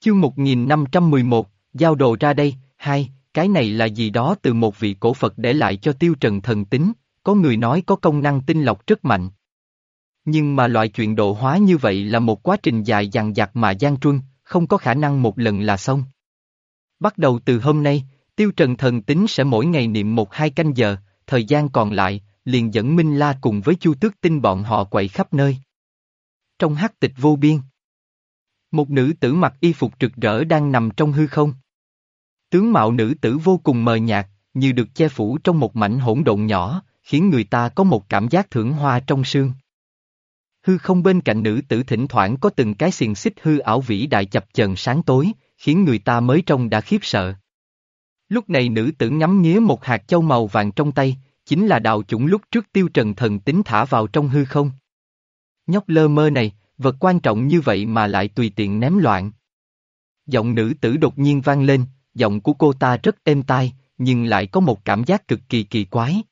Chương 1511, giao đồ ra đây, hai, cái này là gì đó từ một vị cổ Phật để lại cho tiêu trần thần tính, có người nói có công năng tinh lọc rất mạnh. Nhưng mà loại chuyện độ hóa như vậy là một quá trình dài dằng dặc mà gian truân, không có khả năng một lần là xong. Bắt đầu từ hôm nay, tiêu trần thần tính sẽ mỗi ngày niệm một hai canh giờ, thời gian còn lại, liền dẫn Minh La cùng với Chu Tước Tinh bọn họ quậy khắp nơi. Trong hắc tịch vô biên, một nữ tử mặc y phục rực rỡ đang nằm trong hư không. Tướng mạo nữ tử vô cùng mờ nhạt, như được che phủ trong một mảnh hỗn độn nhỏ, khiến người ta có một cảm giác thưởng hoa trong sương. Hư không bên cạnh nữ tử thỉnh thoảng có từng cái xiềng xích hư ảo vĩ đại chập chờn sáng tối, khiến người ta mới trông đã khiếp sợ. Lúc này nữ tử ngắm nghía một hạt châu màu vàng trong tay, chính là đạo chủng lúc trước tiêu trần thần tính thả vào trong hư không. Nhóc lơ mơ này, vật quan trọng như vậy mà lại tùy tiện ném loạn. Giọng nữ tử đột nhiên vang lên, giọng của cô ta rất êm tai, nhưng lại có một cảm giác cực kỳ kỳ quái.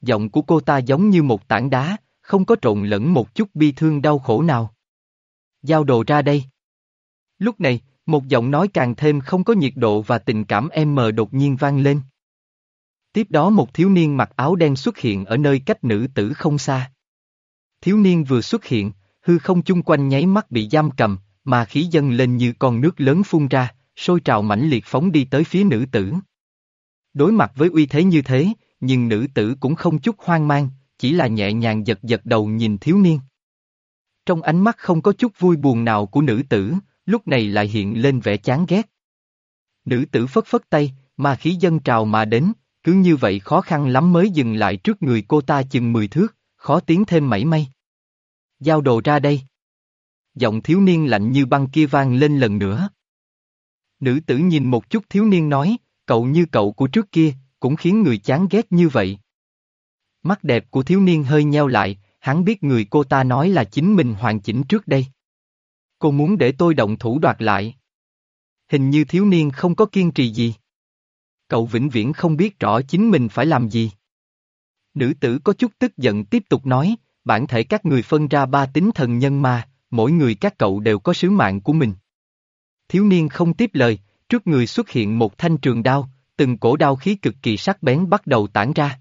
Giọng của cô ta giống như một tảng đá, không có trộn lẫn một chút bi thương đau khổ nào. Giao đồ ra đây. Lúc này, một giọng nói càng thêm không có nhiệt độ và tình cảm em mờ đột nhiên vang lên. Tiếp đó một thiếu niên mặc áo đen xuất hiện ở nơi cách nữ tử không xa. Thiếu niên vừa xuất hiện, hư không chung quanh nháy mắt bị giam cầm, mà khí dâng lên như con nước lớn phun ra, sôi trào mãnh liệt phóng đi tới phía nữ tử. Đối mặt với uy thế như thế, nhưng nữ tử cũng không chút hoang mang, chỉ là nhẹ nhàng giật giật đầu nhìn thiếu niên. Trong ánh mắt không có chút vui buồn nào của nữ tử, lúc này lại hiện lên vẻ chán ghét. Nữ tử phất phất tay, mà khí dân trào mà đến, cứ như vậy khó khăn lắm mới dừng lại trước người cô ta chừng mười thước, khó tiến thêm mảy may. Giao đồ ra đây. Giọng thiếu niên lạnh như băng kia vang lên lần nữa. Nữ tử nhìn một chút thiếu niên nói, cậu như cậu của trước kia, cũng khiến người chán ghét như vậy. Mắt đẹp của thiếu niên hơi nheo lại, hắn biết người cô ta nói là chính mình hoàn chỉnh trước đây. Cô muốn để tôi động thủ đoạt lại. Hình như thiếu niên không có kiên trì gì. Cậu vĩnh viễn không biết rõ chính mình phải làm gì. Nữ tử có chút tức giận tiếp tục nói, bản thể các người phân ra ba tính thần nhân ma, mỗi người các cậu đều có sứ mạng của mình. Thiếu niên không tiếp lời, trước người xuất hiện một thanh trường đao, từng cổ đao khí cực kỳ sắc bén bắt đầu tản ra.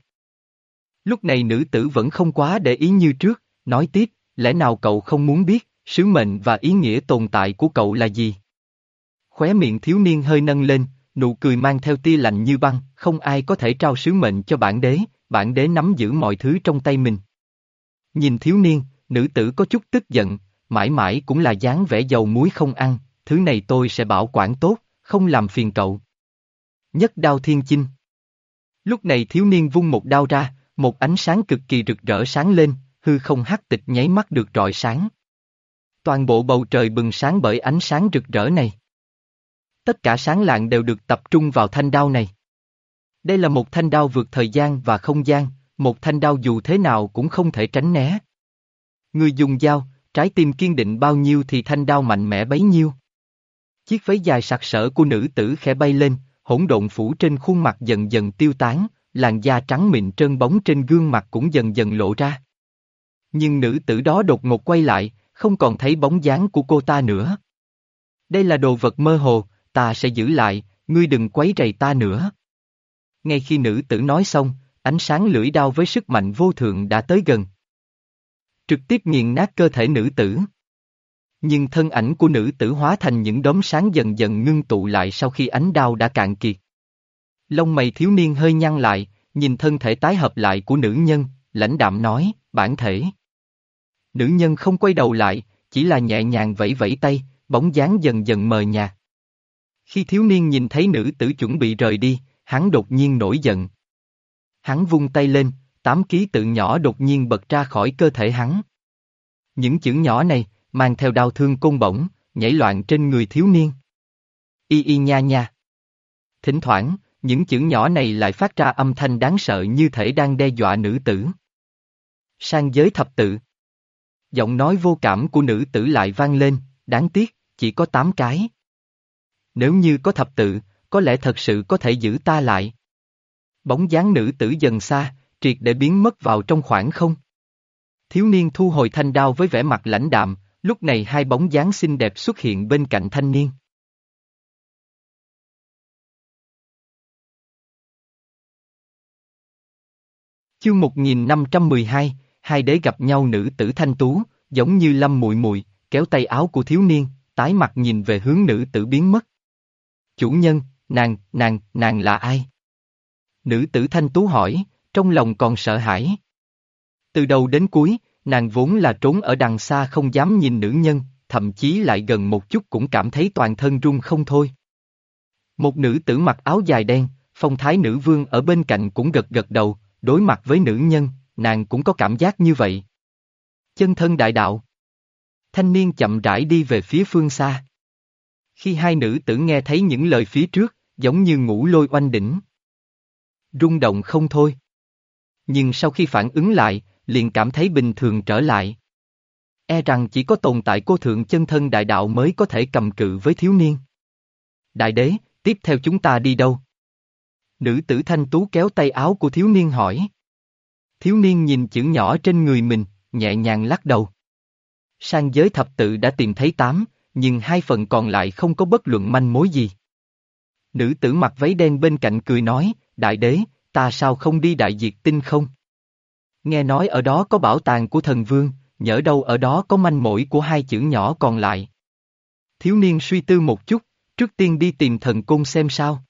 Lúc này nữ tử vẫn không quá để ý như trước, nói tiếp, lẽ nào cậu không muốn biết, sứ mệnh và ý nghĩa tồn tại của cậu là gì? Khóe miệng thiếu niên hơi nâng lên, nụ cười mang theo tia lạnh như băng, không ai có thể trao sứ mệnh cho bản đế, bản đế nắm giữ mọi thứ trong tay mình. Nhìn thiếu niên, nữ tử có chút tức giận, mãi mãi cũng là dáng vẻ dầu muối không ăn, thứ này tôi sẽ bảo quản tốt, không làm phiền cậu. Nhất đao thiên chinh. Lúc này thiếu niên vung một đao ra, một ánh sáng cực kỳ rực rỡ sáng lên, hư không hắc tịch nháy mắt được rọi sáng. Toàn bộ bầu trời bừng sáng bởi ánh sáng rực rỡ này. Tất cả sáng lạng đều được tập trung vào thanh đao này. Đây là một thanh đao vượt thời gian và không gian, một thanh đao dù thế nào cũng không thể tránh né. Người dùng dao, trái tim kiên định bao nhiêu thì thanh đao mạnh mẽ bấy nhiêu. Chiếc váy dài sặc sỡ của nữ tử khẽ bay lên, hỗn độn phủ trên khuôn mặt dần dần tiêu tán, làn da trắng mịn trơn bóng trên gương mặt cũng dần dần lộ ra. Nhưng nữ tử đó đột ngột quay lại, không còn thấy bóng dáng của cô ta nữa. Đây là đồ vật mơ hồ, ta sẽ giữ lại, ngươi đừng quấy rầy ta nữa. Ngay khi nữ tử nói xong, ánh sáng lưỡi đao với sức mạnh vô thượng đã tới gần. Trực tiếp nghiền nát cơ thể nữ tử. Nhưng thân ảnh của nữ tử hóa thành những đốm sáng dần dần ngưng tụ lại sau khi ánh đao đã cạn kiệt. Lông mày thiếu niên hơi nhăn lại, nhìn thân thể tái hợp lại của nữ nhân, lãnh đạm nói, bản thể. Nữ nhân không quay đầu lại, chỉ là nhẹ nhàng vẫy vẫy tay, bóng dáng dần dần mờ nhạt. Khi thiếu niên nhìn thấy nữ tử chuẩn bị rời đi, hắn đột nhiên nổi giận. Hắn vung tay lên, tám ký tự nhỏ đột nhiên bật ra khỏi cơ thể hắn. Những chữ nhỏ này, mang theo đau thương côn bổng, nhảy loạn trên người thiếu niên. Y y nha nha. Thỉnh thoảng, những chữ nhỏ này lại phát ra âm thanh đáng sợ như thể đang đe dọa nữ tử. Sang giới thập tự. Giọng nói vô cảm của nữ tử lại vang lên, đáng tiếc, chỉ có tám cái. Nếu như có thập tự, có lẽ thật sự có thể giữ ta lại. Bóng dáng nữ tử dần xa, triệt để biến mất vào trong khoảng không. Thiếu niên thu hồi thanh đao với vẻ mặt lãnh đạm, lúc này hai bóng dáng xinh đẹp xuất hiện bên cạnh thanh niên. Chương 1512, hai đế gặp nhau nữ tử thanh tú, giống như lâm muội muội, kéo tay áo của thiếu niên, tái mặt nhìn về hướng nữ tử biến mất. Chủ nhân, nàng, nàng, nàng là ai? Nữ tử thanh tú hỏi, trong lòng còn sợ hãi. Từ đầu đến cuối, nàng vốn là trốn ở đằng xa không dám nhìn nữ nhân, thậm chí lại gần một chút cũng cảm thấy toàn thân run không thôi. Một nữ tử mặc áo dài đen, phong thái nữ vương ở bên cạnh cũng gật gật đầu, đối mặt với nữ nhân, nàng cũng có cảm giác như vậy. Chân thân đại đạo. Thanh niên chậm rãi đi về phía phương xa. Khi hai nữ tử nghe thấy những lời phía trước, giống như ngủ lôi oanh đỉnh. Rung động không thôi. Nhưng sau khi phản ứng lại, liền cảm thấy bình thường trở lại. E rằng chỉ có tồn tại cô thượng chân thân đại đạo mới có thể cầm cự với thiếu niên. Đại đế, tiếp theo chúng ta đi đâu? Nữ tử thanh tú kéo tay áo của thiếu niên hỏi. Thiếu niên nhìn chữ nhỏ trên người mình, nhẹ nhàng lắc đầu. Sang giới thập tự đã tìm thấy tám, nhưng hai phần còn lại không có bất luận manh mối gì. Nữ tử mặc váy đen bên cạnh cười nói, đại đế, ta sao không đi đại diệt tinh không? Nghe nói ở đó có bảo tàng của thần vương, nhỡ đâu ở đó có manh mối của hai chữ nhỏ còn lại. Thiếu niên suy tư một chút, trước tiên đi tìm thần cung xem sao.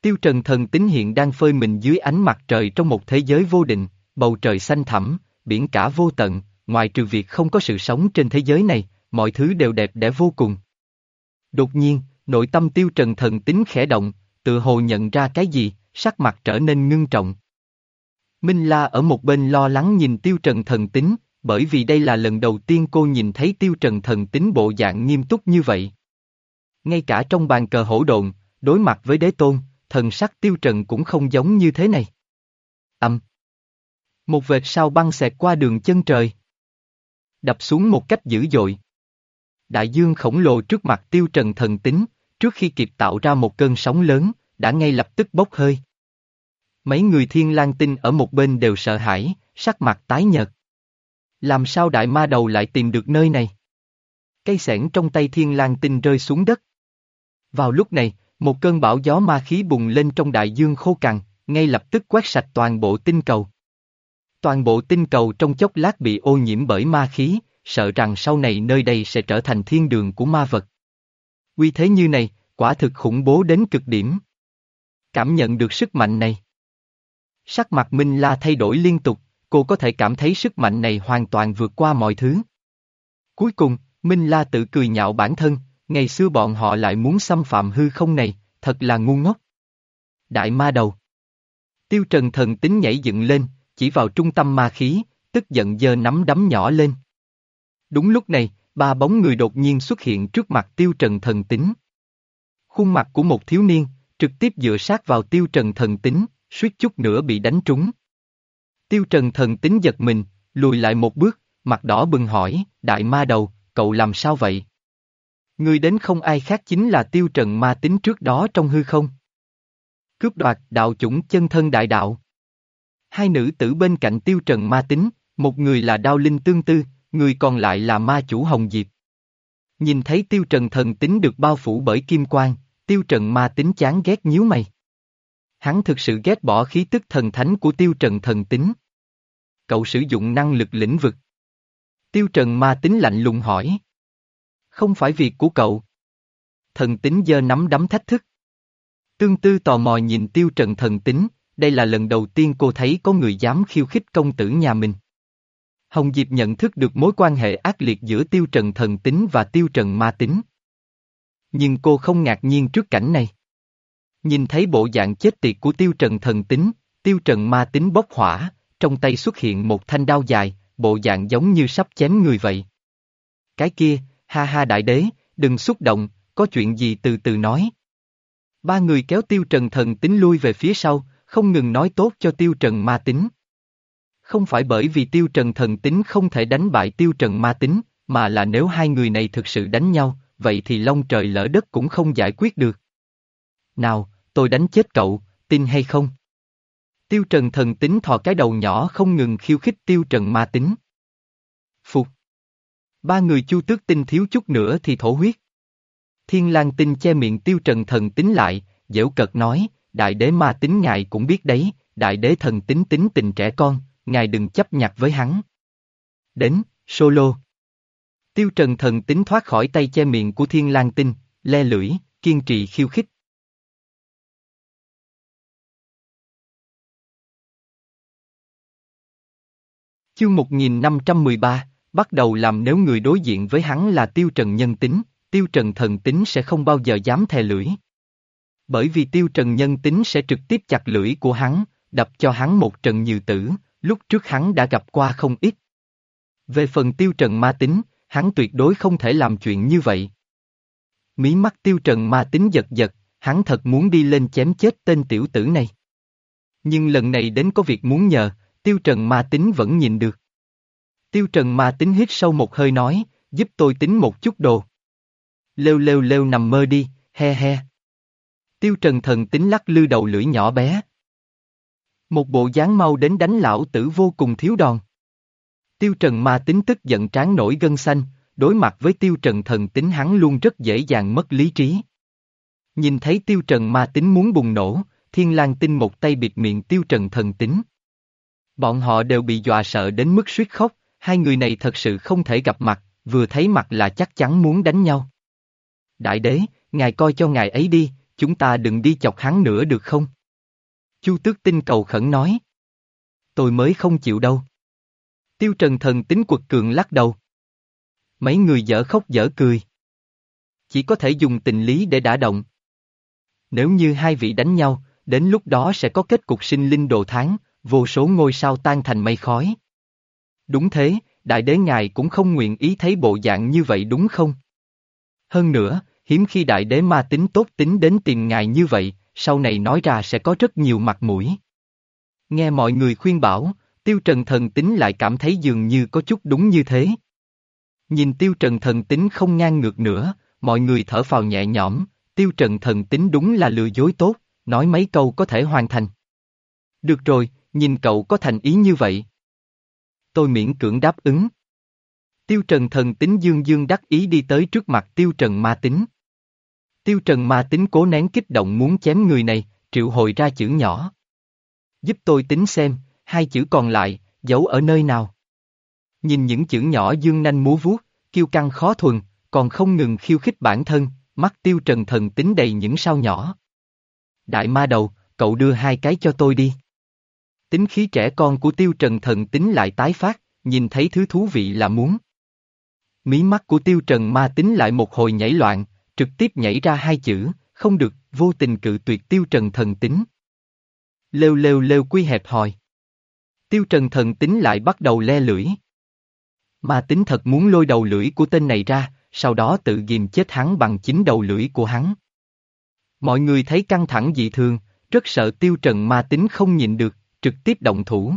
Tiêu trần thần tính hiện đang phơi mình dưới ánh mặt trời trong một thế giới vô định, bầu trời xanh thẳm, biển cả vô tận, ngoài trừ việc không có sự sống trên thế giới này, mọi thứ đều đẹp đẽ vô cùng. Đột nhiên, nội tâm tiêu trần thần tính khẽ động, tự hồ nhận ra cái gì, sắc mặt trở nên ngưng trọng. Minh La ở một bên lo lắng nhìn tiêu trần thần tính, bởi vì đây là lần đầu tiên cô nhìn thấy tiêu trần thần tính bộ dạng nghiêm túc như vậy. Ngay cả trong bàn cờ hổ độn, đối mặt với đế tôn, thần sắc tiêu trần cũng không giống như thế này. Âm. Một vệt sao băng xẹt qua đường chân trời. Đập xuống một cách dữ dội. Đại dương khổng lồ trước mặt tiêu trần thần tính, trước khi kịp tạo ra một cơn sóng lớn, đã ngay lập tức bốc hơi. Mấy người thiên lang tinh ở một bên đều sợ hãi, sắc mặt tái nhợt. Làm sao đại ma đầu lại tìm được nơi này? Cây sẻn trong tay thiên lang tinh rơi xuống đất. Vào lúc này, một cơn bão gió ma khí bùng lên trong đại dương khô cằn, ngay lập tức quét sạch toàn bộ tinh cầu. Toàn bộ tinh cầu trong chốc lát bị ô nhiễm bởi ma khí, sợ rằng sau này nơi đây sẽ trở thành thiên đường của ma vật. Quy thế như này, quả thực khủng bố đến cực điểm. Cảm nhận được sức mạnh này. Sắc mặt Minh La thay đổi liên tục, cô có thể cảm thấy sức mạnh này hoàn toàn vượt qua mọi thứ. Cuối cùng, Minh La tự cười nhạo bản thân, ngày xưa bọn họ lại muốn xâm phạm hư không này, thật là ngu ngốc. Đại ma đầu. Tiêu Trần thần tính nhảy dựng lên, chỉ vào trung tâm ma khí, tức giận giơ nắm đấm nhỏ lên. Đúng lúc này, ba bóng người đột nhiên xuất hiện trước mặt Tiêu Trần thần tính. Khuôn mặt của một thiếu niên, trực tiếp dựa sát vào Tiêu Trần thần tính, suýt chút nữa bị đánh trúng. Tiêu Trần thần tính giật mình, lùi lại một bước, mặt đỏ bừng hỏi, đại ma đầu, cậu làm sao vậy? Người đến không ai khác chính là Tiêu Trần ma tính trước đó trong hư không. Cướp đoạt đạo chủng chân thân đại đạo. Hai nữ tử bên cạnh Tiêu Trần ma tính, một người là đao linh tương tư, người còn lại là ma chủ Hồng Diệp. Nhìn thấy Tiêu Trần thần tính được bao phủ bởi kim quang, Tiêu Trần ma tính chán ghét nhíu mày. Hắn thực sự ghét bỏ khí tức thần thánh của Tiêu Trần thần tính. Cậu sử dụng năng lực lĩnh vực. Tiêu Trần ma tính lạnh lùng hỏi. Không phải việc của cậu. Thần tính giơ nắm đấm thách thức. Tương tư tò mò nhìn Tiêu Trần thần tính, đây là lần đầu tiên cô thấy có người dám khiêu khích công tử nhà mình. Hồng Diệp nhận thức được mối quan hệ ác liệt giữa Tiêu Trần thần tính và Tiêu Trần ma tính. Nhưng cô không ngạc nhiên trước cảnh này. Nhìn thấy bộ dạng chết tiệt của Tiêu Trần thần tính, Tiêu Trần ma tính bốc hỏa, trong tay xuất hiện một thanh đao dài, bộ dạng giống như sắp chém người vậy. Cái kia, ha ha đại đế, đừng xúc động, có chuyện gì từ từ nói. Ba người kéo Tiêu Trần thần tính lui về phía sau, không ngừng nói tốt cho Tiêu Trần ma tính. Không phải bởi vì Tiêu Trần thần tính không thể đánh bại Tiêu Trần ma tính, mà là nếu hai người này thực sự đánh nhau, vậy thì long trời lỡ đất cũng không giải quyết được. Nào, tôi đánh chết cậu, tin hay không? Tiêu Trần thần tính thò cái đầu nhỏ không ngừng khiêu khích Tiêu Trần ma tính. Phục. Ba người chu tước tinh thiếu chút nữa thì thổ huyết. Thiên lang tinh che miệng Tiêu Trần thần tính lại, dễu cợt nói, đại đế ma tính ngài cũng biết đấy, đại đế thần tính tính tình trẻ con, ngài đừng chấp nhặt với hắn. Đến, solo. Tiêu trần thần tính thoát khỏi tay che miệng của thiên lang tinh, le lưỡi, kiên trì khiêu khích. Chương 1513, bắt đầu làm nếu người đối diện với hắn là tiêu trần nhân tính, tiêu trần thần tính sẽ không bao giờ dám thè lưỡi. Bởi vì tiêu trần nhân tính sẽ trực tiếp chặt lưỡi của hắn, đập cho hắn một trận như tử, lúc trước hắn đã gặp qua không ít. Về phần tiêu trần ma tính, hắn tuyệt đối không thể làm chuyện như vậy. Mí mắt tiêu trần ma tính giật giật, hắn thật muốn đi lên chém chết tên tiểu tử này. Nhưng lần này đến có việc muốn nhờ, tiêu trần ma tính vẫn nhìn được. Tiêu trần ma tính hít sâu một hơi nói, giúp tôi tính một chút đồ. Lêu lêu lêu nằm mơ đi, he he. Tiêu trần thần tính lắc lư đầu lưỡi nhỏ bé. Một bộ dáng mau đến đánh lão tử vô cùng thiếu đòn. Tiêu trần ma tính tức giận tráng nổi gân xanh, đối mặt với tiêu trần thần tính hắn luôn rất dễ dàng mất lý trí. Nhìn thấy tiêu trần ma tính muốn bùng nổ, thiên lang tinh một tay bịt miệng tiêu trần thần tính. Bọn họ đều bị dọa sợ đến mức suýt khóc, hai người này thật sự không thể gặp mặt, vừa thấy mặt là chắc chắn muốn đánh nhau. Đại đế, ngài coi cho ngài ấy đi, chúng ta đừng đi chọc hắn nữa được không? Chu tước tinh cầu khẩn nói. Tôi mới không chịu đâu. Tiêu trần thần tính quật cường lắc đầu. Mấy người dở khóc dở cười. Chỉ có thể dùng tình lý để đả động. Nếu như hai vị đánh nhau, đến lúc đó sẽ có kết cục sinh linh đồ tháng, vô số ngôi sao tan thành mây khói. Đúng thế, đại đế ngài cũng không nguyện ý thấy bộ dạng như vậy đúng không? Hơn nữa, hiếm khi đại đế ma tính tốt tính đến tìm ngài như vậy, sau này nói ra sẽ có rất nhiều mặt mũi. Nghe mọi người khuyên bảo, tiêu trần thần tính lại cảm thấy dường như có chút đúng như thế. Nhìn tiêu trần thần tính không ngang ngược nữa, mọi người thở phào nhẹ nhõm, tiêu trần thần tính đúng là lừa dối tốt, nói mấy câu có thể hoàn thành. Được rồi, nhìn cậu có thành ý như vậy. Tôi miễn cưỡng đáp ứng. Tiêu trần thần tính dương dương đắc ý đi tới trước mặt tiêu trần ma tính. Tiêu trần ma tính cố nén kích động muốn chém người này, triệu hồi ra chữ nhỏ. Giúp tôi tính xem, hai chữ còn lại, giấu ở nơi nào. Nhìn những chữ nhỏ dương nanh múa vuốt, kiêu căng khó thuần, còn không ngừng khiêu khích bản thân, mắt tiêu trần thần tính đầy những sao nhỏ. Đại ma đầu, cậu đưa hai cái cho tôi đi. Tính khí trẻ con của tiêu trần thần tính lại tái phát, nhìn thấy thứ thú vị là muốn. Mí mắt của tiêu trần ma tính lại một hồi nhảy loạn, trực tiếp nhảy ra hai chữ, không được, vô tình cự tuyệt tiêu trần thần tính. Lêu lêu lêu quy hẹp hòi. Tiêu trần thần tính lại bắt đầu le lưỡi. mà tính thật muốn lôi đầu lưỡi của tên này ra, sau đó tự ghim chết hắn bằng chính đầu lưỡi của hắn. Mọi người thấy căng thẳng dị thường, rất sợ tiêu trần ma tính không nhịn được, trực tiếp động thủ.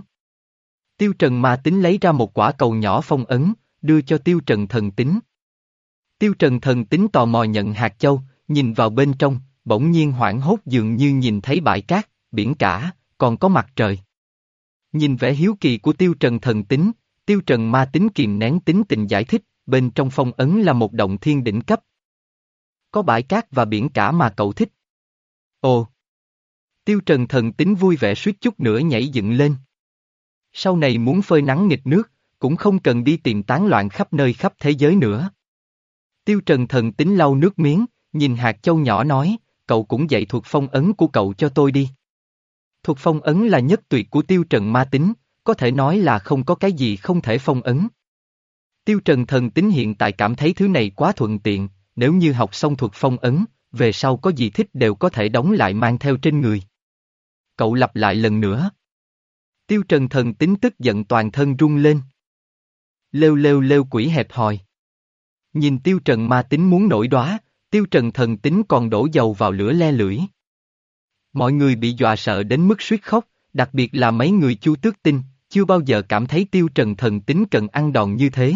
Tiêu trần ma tính lấy ra một quả cầu nhỏ phong ấn, đưa cho tiêu trần thần tính. Tiêu trần thần tính tò mò nhận hạt châu, nhìn vào bên trong, bỗng nhiên hoảng hốt dường như nhìn thấy bãi cát, biển cả, còn có mặt trời. Nhìn vẻ hiếu kỳ của tiêu trần thần tính, tiêu trần ma tính kiềm nén tính tình giải thích, bên trong phong ấn là một động thiên đỉnh cấp. Có bãi cát và biển cả mà cậu thích. Ồ! Tiêu trần thần tính vui vẻ suýt chút nữa nhảy dựng lên. Sau này muốn phơi nắng nghịch nước, cũng không cần đi tìm tán loạn khắp nơi khắp thế giới nữa. Tiêu trần thần tính lau nước miếng, nhìn hạt châu nhỏ nói, cậu cũng dạy thuật phong ấn của cậu cho tôi đi. Thuật phong ấn là nhất tuyệt của tiêu trần ma tính, có thể nói là không có cái gì không thể phong ấn. Tiêu trần thần tính hiện tại cảm thấy thứ này quá thuận tiện, nếu như học xong thuật phong ấn, về sau có gì thích đều có thể đóng lại mang theo trên người. Cậu lặp lại lần nữa. Tiêu trần thần tính tức giận toàn thân rung lên. Lêu lêu lêu quỷ hẹp hòi. Nhìn tiêu trần ma tính muốn nổi đóa, tiêu trần thần tính còn đổ dầu vào lửa le lưỡi. Mọi người bị dọa sợ đến mức suýt khóc, đặc biệt là mấy người chu tước tinh, chưa bao giờ cảm thấy tiêu trần thần tính cần ăn đòn như thế.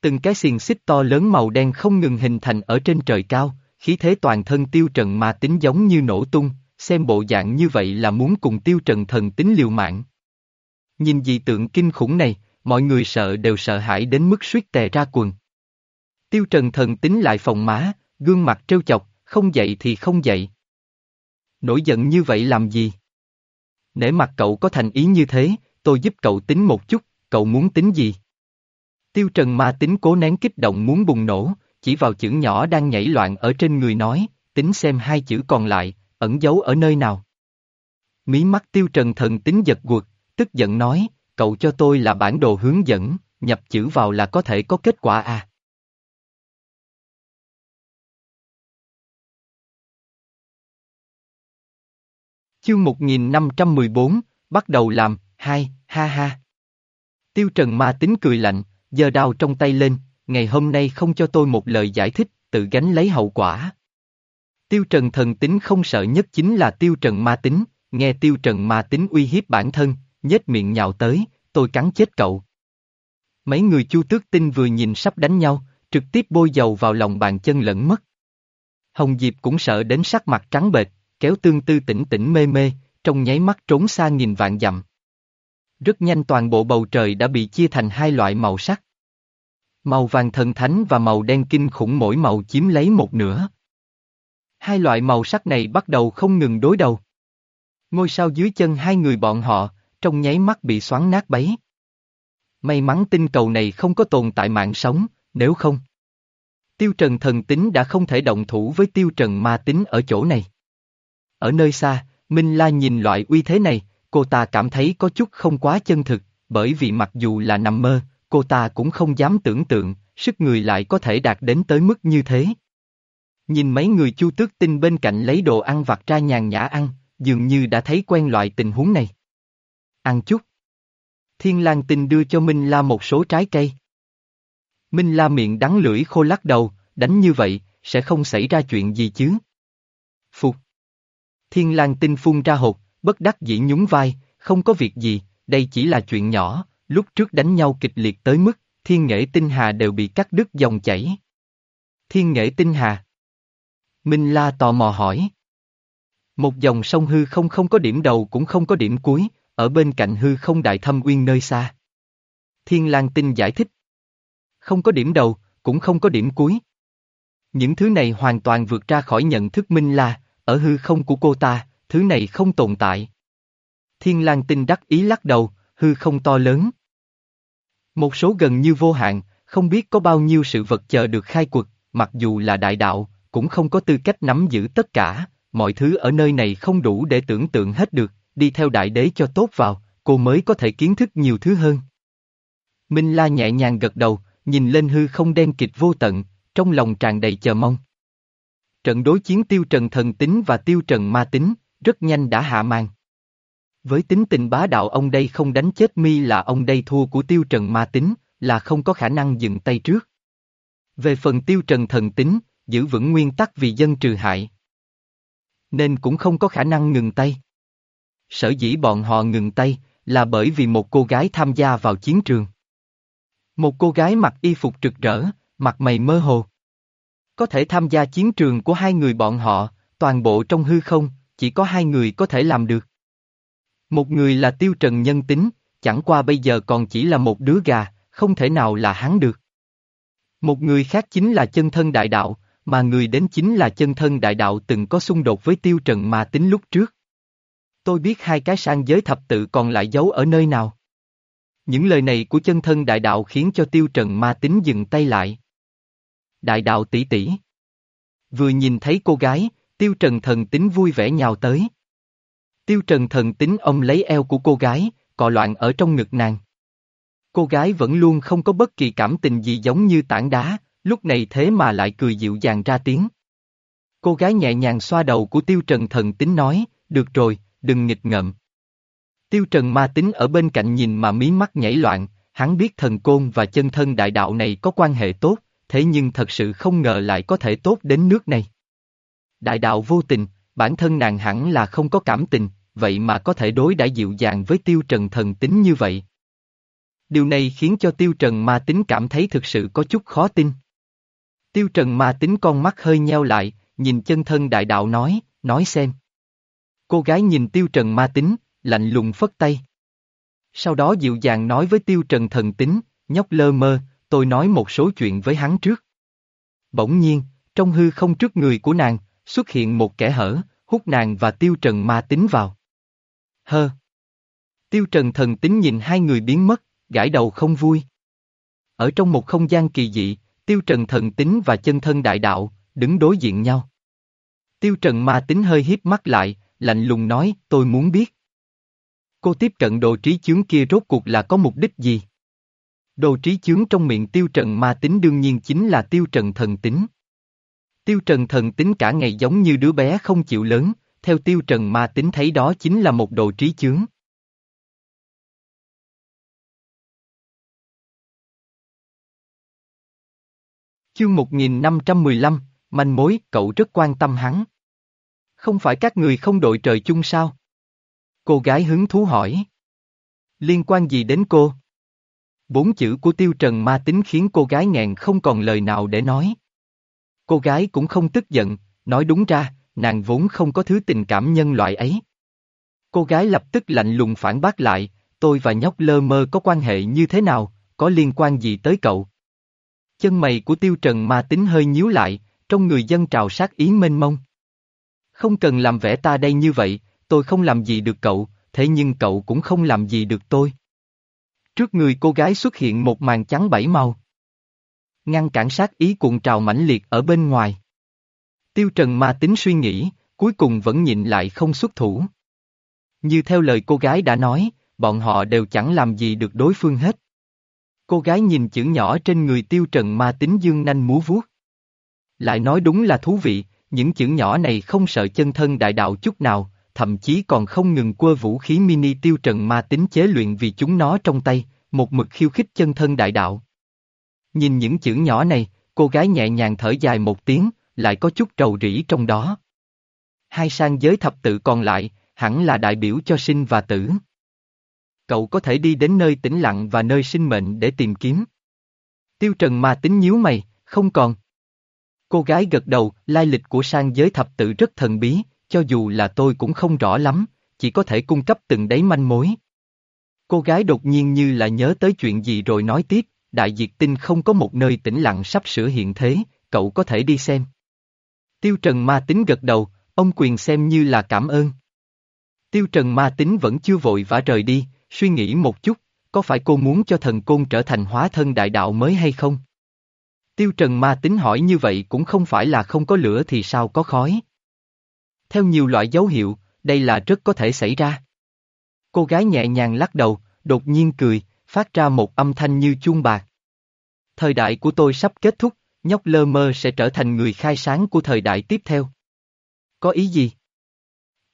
Từng cái xiềng xích to lớn màu đen không ngừng hình thành ở trên trời cao, khí thế toàn thân tiêu trần ma tính giống như nổ tung, xem bộ dạng như vậy là muốn cùng tiêu trần thần tính liều mạng. Nhìn dị tượng kinh khủng này, mọi người sợ đều sợ hãi đến mức suýt tè ra quần. Tiêu trần thần tính lại phòng má, gương mặt trêu chọc, không dậy thì không dậy. Nổi giận như vậy làm gì? nể mặt cậu có thành ý như thế, tôi giúp cậu tính một chút, cậu muốn tính gì? Tiêu Trần ma tính cố nén kích động muốn bùng nổ, chỉ vào chữ nhỏ đang nhảy loạn ở trên người nói, tính xem hai chữ còn lại, ẩn giấu ở nơi nào. Mí mắt Tiêu Trần thần tính giật guột, tức giận nói, cậu cho tôi là bản đồ hướng dẫn, nhập chữ vào là có thể có kết quả à. Chương 1514, bắt đầu làm, hai, ha ha. Tiêu Trần ma tính cười lạnh, giơ đao trong tay lên, ngày hôm nay không cho tôi một lời giải thích, tự gánh lấy hậu quả. Tiêu Trần thần tính không sợ nhất chính là Tiêu Trần ma tính, nghe Tiêu Trần ma tính uy hiếp bản thân, nhếch miệng nhào tới, tôi cắn chết cậu. Mấy người chu tước tinh vừa nhìn sắp đánh nhau, trực tiếp bôi dầu vào lòng bàn chân lẫn mất. Hồng Diệp cũng sợ đến sắc mặt trắng bệch, kéo tương tư tỉnh tỉnh mê mê, trong nháy mắt trốn xa nghìn vạn dặm. Rất nhanh toàn bộ bầu trời đã bị chia thành hai loại màu sắc. Màu vàng thần thánh và màu đen kinh khủng mỗi màu chiếm lấy một nửa. Hai loại màu sắc này bắt đầu không ngừng đối đầu. Ngôi sao dưới chân hai người bọn họ, trong nháy mắt bị xoắn nát bấy. May mắn tinh cầu này không có tồn tại mạng sống, nếu không. Tiêu Trần thần tính đã không thể động thủ với Tiêu Trần ma tính ở chỗ này. Ở nơi xa, Minh La nhìn loại uy thế này, cô ta cảm thấy có chút không quá chân thực, bởi vì mặc dù là nằm mơ, cô ta cũng không dám tưởng tượng, sức người lại có thể đạt đến tới mức như thế. Nhìn mấy người chu tước tinh bên cạnh lấy đồ ăn vặt ra nhàn nhã ăn, dường như đã thấy quen loại tình huống này. Ăn chút. Thiên lang tinh đưa cho Minh La một số trái cây. Minh La miệng đắng lưỡi khô lắc đầu, đánh như vậy, sẽ không xảy ra chuyện gì chứ. Thiên lang tinh phun ra hột, bất đắc dĩ nhún vai, không có việc gì, đây chỉ là chuyện nhỏ, lúc trước đánh nhau kịch liệt tới mức, thiên nghệ tinh hà đều bị cắt đứt dòng chảy. Thiên nghệ tinh hà. Minh La tò mò hỏi. Một dòng sông hư không không có điểm đầu cũng không có điểm cuối, ở bên cạnh hư không đại thâm uyên nơi xa. Thiên lang tinh giải thích. Không có điểm đầu, cũng không có điểm cuối. Những thứ này hoàn toàn vượt ra khỏi nhận thức Minh La, ở hư không của cô ta, thứ này không tồn tại. Thiên lang tinh đắc ý lắc đầu, hư không to lớn. Một số gần như vô hạn, không biết có bao nhiêu sự vật chờ được khai quật, mặc dù là đại đạo, cũng không có tư cách nắm giữ tất cả, mọi thứ ở nơi này không đủ để tưởng tượng hết được, đi theo đại đế cho tốt vào, cô mới có thể kiến thức nhiều thứ hơn. Minh La nhẹ nhàng gật đầu, nhìn lên hư không đen kịch vô tận, trong lòng tràn đầy chờ mong. Trận đối chiến tiêu trần thần tính và tiêu trần ma tính, rất nhanh đã hạ màn. Với tính tình bá đạo ông đây không đánh chết mi là ông đây thua của tiêu trần ma tính, là không có khả năng dừng tay trước. Về phần tiêu trần thần tính, giữ vững nguyên tắc vì dân trừ hại. Nên cũng không có khả năng ngừng tay. Sở dĩ bọn họ ngừng tay, là bởi vì một cô gái tham gia vào chiến trường. Một cô gái mặc y phục rực rỡ, mặt mày mơ hồ. Có thể tham gia chiến trường của hai người bọn họ, toàn bộ trong hư không, chỉ có hai người có thể làm được. Một người là tiêu trần nhân tính, chẳng qua bây giờ còn chỉ là một đứa gà, không thể nào là hắn được. Một người khác chính là chân thân đại đạo, mà người đến chính là chân thân đại đạo từng có xung đột với tiêu trần mà tính lúc trước. Tôi biết hai cái sang giới thập tự còn lại giấu ở nơi nào. Những lời này của chân thân đại đạo khiến cho tiêu trần ma tính dừng tay lại. Đại đạo tỷ tỷ. Vừa nhìn thấy cô gái, tiêu trần thần tính vui vẻ nhào tới. Tiêu trần thần tính ông lấy eo của cô gái, cọ loạn ở trong ngực nàng. Cô gái vẫn luôn không có bất kỳ cảm tình gì giống như tảng đá, lúc này thế mà lại cười dịu dàng ra tiếng. Cô gái nhẹ nhàng xoa đầu của tiêu trần thần tính nói, được rồi, đừng nghịch ngợm. Tiêu trần ma tính ở bên cạnh nhìn mà mí mắt nhảy loạn, hắn biết thần côn và chân thân đại đạo này có quan hệ tốt, thế nhưng thật sự không ngờ lại có thể tốt đến nước này. Đại đạo vô tình, bản thân nàng hẳn là không có cảm tình, vậy mà có thể đối đãi dịu dàng với tiêu trần thần tính như vậy. Điều này khiến cho tiêu trần ma tính cảm thấy thực sự có chút khó tin. Tiêu trần ma tính con mắt hơi nheo lại, nhìn chân thân đại đạo nói, nói xem. Cô gái nhìn tiêu trần ma tính, lạnh lùng phất tay. Sau đó dịu dàng nói với tiêu trần thần tính, nhóc lơ mơ, tôi nói một số chuyện với hắn trước. Bỗng nhiên, trong hư không trước người của nàng, xuất hiện một kẻ hở, hút nàng và tiêu trần ma tính vào. Hơ, Tiêu Trần thần tính nhìn hai người biến mất, gãi đầu không vui. Ở trong một không gian kỳ dị, Tiêu Trần thần tính và chân thân đại đạo, đứng đối diện nhau. Tiêu Trần ma tính hơi hiếp mắt lại, lạnh lùng nói, tôi muốn biết. Cô tiếp cận đồ trí chướng kia rốt cuộc là có mục đích gì? Đồ trí chướng trong miệng Tiêu Trần ma tính đương nhiên chính là Tiêu Trần thần tính. Tiêu Trần thần tính cả ngày giống như đứa bé không chịu lớn, theo Tiêu Trần ma tính thấy đó chính là một đồ trí chướng. Chương 1515, manh mối, cậu rất quan tâm hắn. Không phải các người không đội trời chung sao? Cô gái hứng thú hỏi. Liên quan gì đến cô? Bốn chữ của tiêu trần ma tính khiến cô gái nghẹn không còn lời nào để nói. Cô gái cũng không tức giận, nói đúng ra, nàng vốn không có thứ tình cảm nhân loại ấy. Cô gái lập tức lạnh lùng phản bác lại, tôi và nhóc lơ mơ có quan hệ như thế nào, có liên quan gì tới cậu? Chân mày của tiêu trần ma tính hơi nhíu lại, trong người dân trào sát ý mênh mông. Không cần làm vẻ ta đây như vậy, tôi không làm gì được cậu, thế nhưng cậu cũng không làm gì được tôi. Trước người cô gái xuất hiện một màn trắng bảy màu. Ngăn cản sát ý cuộn trào mãnh liệt ở bên ngoài. Tiêu Trần ma tính suy nghĩ, cuối cùng vẫn nhịn lại không xuất thủ. Như theo lời cô gái đã nói, bọn họ đều chẳng làm gì được đối phương hết. Cô gái nhìn chữ nhỏ trên người Tiêu Trần ma tính dương nanh múa vuốt. Lại nói đúng là thú vị, những chữ nhỏ này không sợ chân thân đại đạo chút nào, thậm chí còn không ngừng quơ vũ khí mini tiêu trần ma tính chế luyện vì chúng nó trong tay, một mực khiêu khích chân thân đại đạo. Nhìn những chữ nhỏ này, cô gái nhẹ nhàng thở dài một tiếng, lại có chút trầu rĩ trong đó. Hai sang giới thập tự còn lại, hẳn là đại biểu cho sinh và tử. Cậu có thể đi đến nơi tĩnh lặng và nơi sinh mệnh để tìm kiếm. Tiêu Trần ma tính nhíu mày, không còn. Cô gái gật đầu, lai lịch của sang giới thập tự rất thần bí, cho dù là tôi cũng không rõ lắm, chỉ có thể cung cấp từng đấy manh mối. Cô gái đột nhiên như là nhớ tới chuyện gì rồi nói tiếp, đại diệt tinh không có một nơi tĩnh lặng sắp sửa hiện thế, cậu có thể đi xem. Tiêu Trần ma tính gật đầu, ông quyền xem như là cảm ơn. Tiêu Trần ma tính vẫn chưa vội vã rời đi, suy nghĩ một chút, có phải cô muốn cho thần côn trở thành hóa thân đại đạo mới hay không? Tiêu Trần ma tính hỏi như vậy cũng không phải là không có lửa thì sao có khói. Theo nhiều loại dấu hiệu, đây là rất có thể xảy ra. Cô gái nhẹ nhàng lắc đầu, đột nhiên cười, phát ra một âm thanh như chuông bạc. Thời đại của tôi sắp kết thúc, nhóc lơ mơ sẽ trở thành người khai sáng của thời đại tiếp theo. Có ý gì?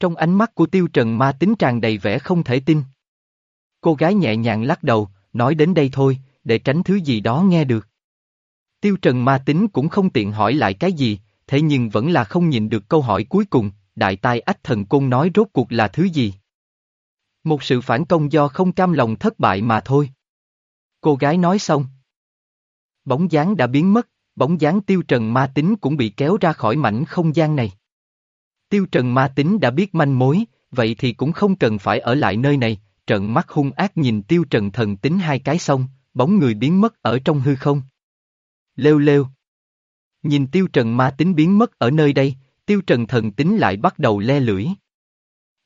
Trong ánh mắt của tiêu trần ma tính tràn đầy vẻ không thể tin. Cô gái nhẹ nhàng lắc đầu, nói đến đây thôi, để tránh thứ gì đó nghe được. Tiêu trần ma tính cũng không tiện hỏi lại cái gì, thế nhưng vẫn là không nhìn được câu hỏi cuối cùng, đại tai ách thần côn nói rốt cuộc là thứ gì. Một sự phản công do không cam lòng thất bại mà thôi. Cô gái nói xong. Bóng dáng đã biến mất, bóng dáng tiêu trần ma tính cũng bị kéo ra khỏi mảnh không gian này. Tiêu trần ma tính đã biết manh mối, vậy thì cũng không cần phải ở lại nơi này, trận mắt hung ác nhìn tiêu trần thần tính hai cái xong, bóng người biến mất ở trong hư không. Lêu lêu. Nhìn tiêu trần ma tính biến mất ở nơi đây, tiêu trần thần tính lại bắt đầu le lưỡi.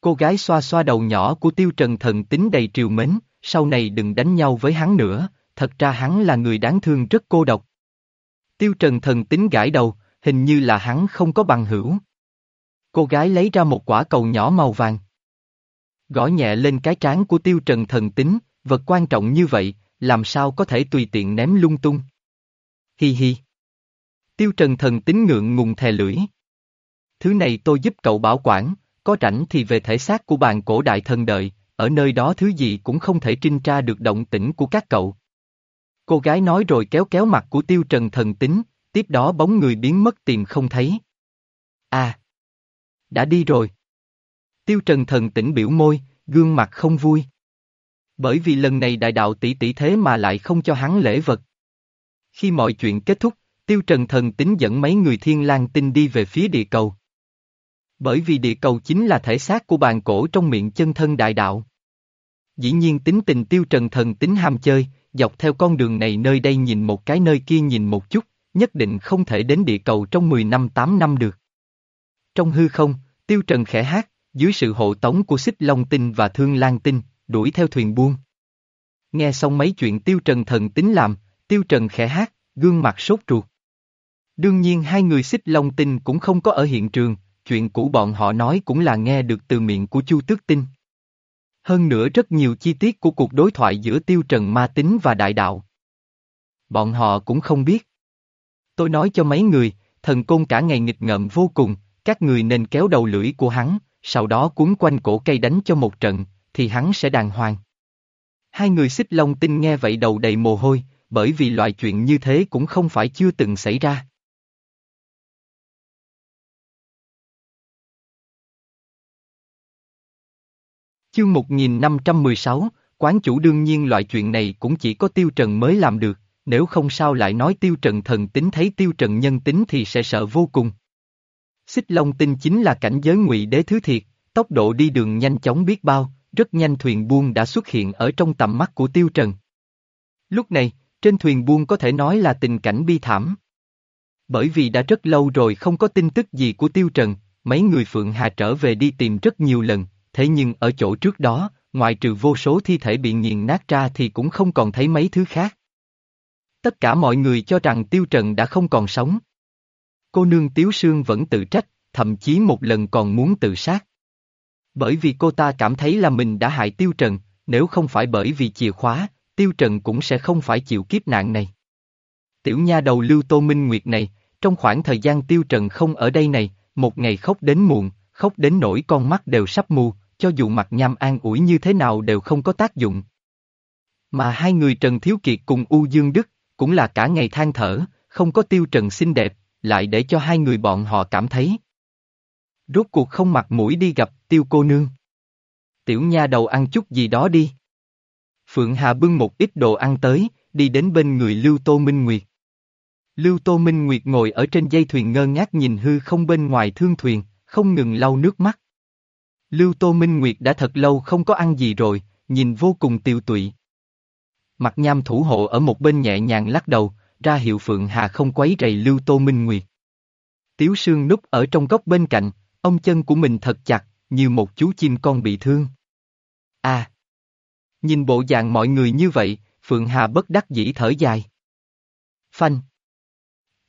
Cô gái xoa xoa đầu nhỏ của tiêu trần thần tính đầy triều mến, sau này đừng đánh nhau với hắn nữa, thật ra hắn là người đáng thương rất cô độc. Tiêu trần thần tính gãi đầu, hình như là hắn không có bằng hữu. Cô gái lấy ra một quả cầu nhỏ màu vàng. Gõ nhẹ lên cái trán của tiêu trần thần tính, vật quan trọng như vậy, làm sao có thể tùy tiện ném lung tung. Hi hi. Tiêu trần thần tính ngượng ngùng thè lưỡi. Thứ này tôi giúp cậu bảo quản, có rảnh thì về thể xác của bàn cổ đại thần đợi, ở nơi đó thứ gì cũng không thể trinh tra được động tĩnh của các cậu. Cô gái nói rồi kéo kéo mặt của tiêu trần thần tính, tiếp đó bóng người biến mất tìm không thấy. À! Đã đi rồi. Tiêu trần thần tỉnh biểu môi, gương mặt không vui. Bởi vì lần này đại đạo tỷ tỷ thế mà lại không cho hắn lễ vật. Khi mọi chuyện kết thúc, Tiêu Trần Thần tính dẫn mấy người thiên lang tinh đi về phía địa cầu. Bởi vì địa cầu chính là thể xác của bàn cổ trong miệng chân thân đại đạo. Dĩ nhiên tính tình Tiêu Trần Thần tính ham chơi, dọc theo con đường này nơi đây nhìn một cái nơi kia nhìn một chút, nhất định không thể đến địa cầu trong 10 năm 8 năm được. Trong hư không, Tiêu Trần khẽ hát, dưới sự hộ tống của xích long tinh và thương lang tinh, đuổi theo thuyền buông. Nghe xong mấy chuyện Tiêu Trần thần tính làm, Tiêu Trần khẽ hát, gương mặt sốt ruột. Đương nhiên hai người xích long tinh cũng không có ở hiện trường, chuyện cũ bọn họ nói cũng là nghe được từ miệng của Chu Tước Tinh. Hơn nữa rất nhiều chi tiết của cuộc đối thoại giữa Tiêu Trần ma tính và đại đạo. Bọn họ cũng không biết. Tôi nói cho mấy người, thần côn cả ngày nghịch ngợm vô cùng, các người nên kéo đầu lưỡi của hắn, sau đó cuốn quanh cổ cây đánh cho một trận, thì hắn sẽ đàng hoàng. Hai người xích long tinh nghe vậy đầu đầy mồ hôi, bởi vì loại chuyện như thế cũng không phải chưa từng xảy ra. Chương 1516, quán chủ đương nhiên loại chuyện này cũng chỉ có Tiêu Trần mới làm được, nếu không sao lại nói Tiêu Trần thần tính thấy Tiêu Trần nhân tính thì sẽ sợ vô cùng. Xích Long tinh chính là cảnh giới ngụy đế thứ thiệt, tốc độ đi đường nhanh chóng biết bao, rất nhanh thuyền buông đã xuất hiện ở trong tầm mắt của Tiêu Trần. Lúc này, trên thuyền buông có thể nói là tình cảnh bi thảm. Bởi vì đã rất lâu rồi không có tin tức gì của Tiêu Trần, mấy người Phượng Hà trở về đi tìm rất nhiều lần, thế nhưng ở chỗ trước đó, ngoài trừ vô số thi thể bị nghiền nát ra thì cũng không còn thấy mấy thứ khác. Tất cả mọi người cho rằng Tiêu Trần đã không còn sống. Cô nương Tiếu Sương vẫn tự trách, thậm chí một lần còn muốn tự sát. Bởi vì cô ta cảm thấy là mình đã hại Tiêu Trần, nếu không phải bởi vì chìa khóa, Tiêu Trần cũng sẽ không phải chịu kiếp nạn này. Tiểu nha đầu Lưu Tô Minh Nguyệt này, trong khoảng thời gian Tiêu Trần không ở đây này, một ngày khóc đến muộn, khóc đến nỗi con mắt đều sắp mù, cho dù mặt nham an ủi như thế nào đều không có tác dụng. Mà hai người Trần Thiếu Kiệt cùng U Dương Đức, cũng là cả ngày than thở, không có Tiêu Trần xinh đẹp, lại để cho hai người bọn họ cảm thấy. Rốt cuộc không mặt mũi đi gặp Tiêu cô nương. Tiểu nha đầu ăn chút gì đó đi. Phượng Hà bưng một ít đồ ăn tới, đi đến bên người Lưu Tô Minh Nguyệt. Lưu Tô Minh Nguyệt ngồi ở trên dây thuyền ngơ ngác nhìn hư không bên ngoài thương thuyền, không ngừng lau nước mắt. Lưu Tô Minh Nguyệt đã thật lâu không có ăn gì rồi, nhìn vô cùng tiêu tụy. Mặt nham thủ hộ ở một bên nhẹ nhàng lắc đầu, ra hiệu Phượng Hà không quấy rầy Lưu Tô Minh Nguyệt. Tiếu Sương núp ở trong góc bên cạnh, ông chân của mình thật chặt, như một chú chim con bị thương. À! Nhìn bộ dạng mọi người như vậy, Phượng Hà bất đắc dĩ thở dài. Phanh!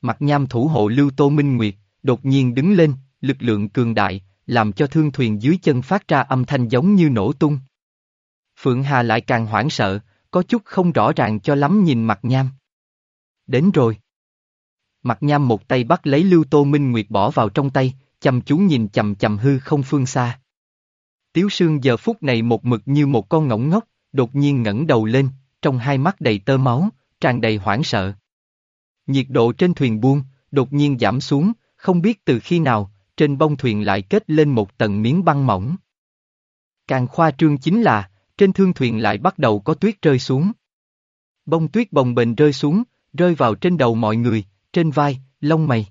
Mặt nham thủ hộ Lưu Tô Minh Nguyệt, đột nhiên đứng lên, lực lượng cường đại, làm cho thương thuyền dưới chân phát ra âm thanh giống như nổ tung. Phượng Hà lại càng hoảng sợ, có chút không rõ ràng cho lắm nhìn mặt nham. Đến rồi. Mặt nham một tay bắt lấy Lưu Tô Minh Nguyệt bỏ vào trong tay, chăm chú nhìn chầm chầm hư không phương xa. Tiếu Sương giờ phút này một mực như một con ngỗng ngốc, đột nhiên ngẩng đầu lên, trong hai mắt đầy tơ máu, tràn đầy hoảng sợ. Nhiệt độ trên thuyền buông, đột nhiên giảm xuống, không biết từ khi nào, trên bông thuyền lại kết lên một tầng miếng băng mỏng. Càng khoa trương chính là, trên thương thuyền lại bắt đầu có tuyết rơi xuống. Bông tuyết bồng bềnh rơi xuống, rơi vào trên đầu mọi người, trên vai, lông mày.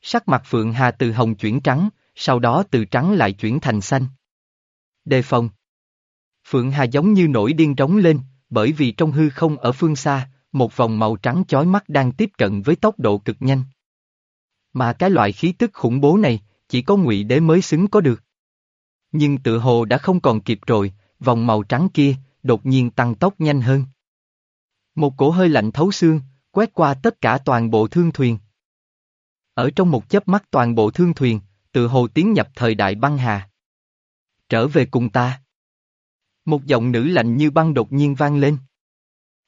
Sắc mặt Phượng Hà từ hồng chuyển trắng, sau đó từ trắng lại chuyển thành xanh. Đề phòng. Phượng Hà giống như nổi điên trống lên, bởi vì trong hư không ở phương xa, một vòng màu trắng chói mắt đang tiếp cận với tốc độ cực nhanh. Mà cái loại khí tức khủng bố này, chỉ có ngụy đế mới xứng có được. Nhưng tự hồ đã không còn kịp rồi, vòng màu trắng kia, đột nhiên tăng tốc nhanh hơn. Một cổ hơi lạnh thấu xương, quét qua tất cả toàn bộ thương thuyền. Ở trong một chớp mắt toàn bộ thương thuyền, tự hồ tiến nhập thời đại băng hà. Trở về cùng ta. Một giọng nữ lạnh như băng đột nhiên vang lên.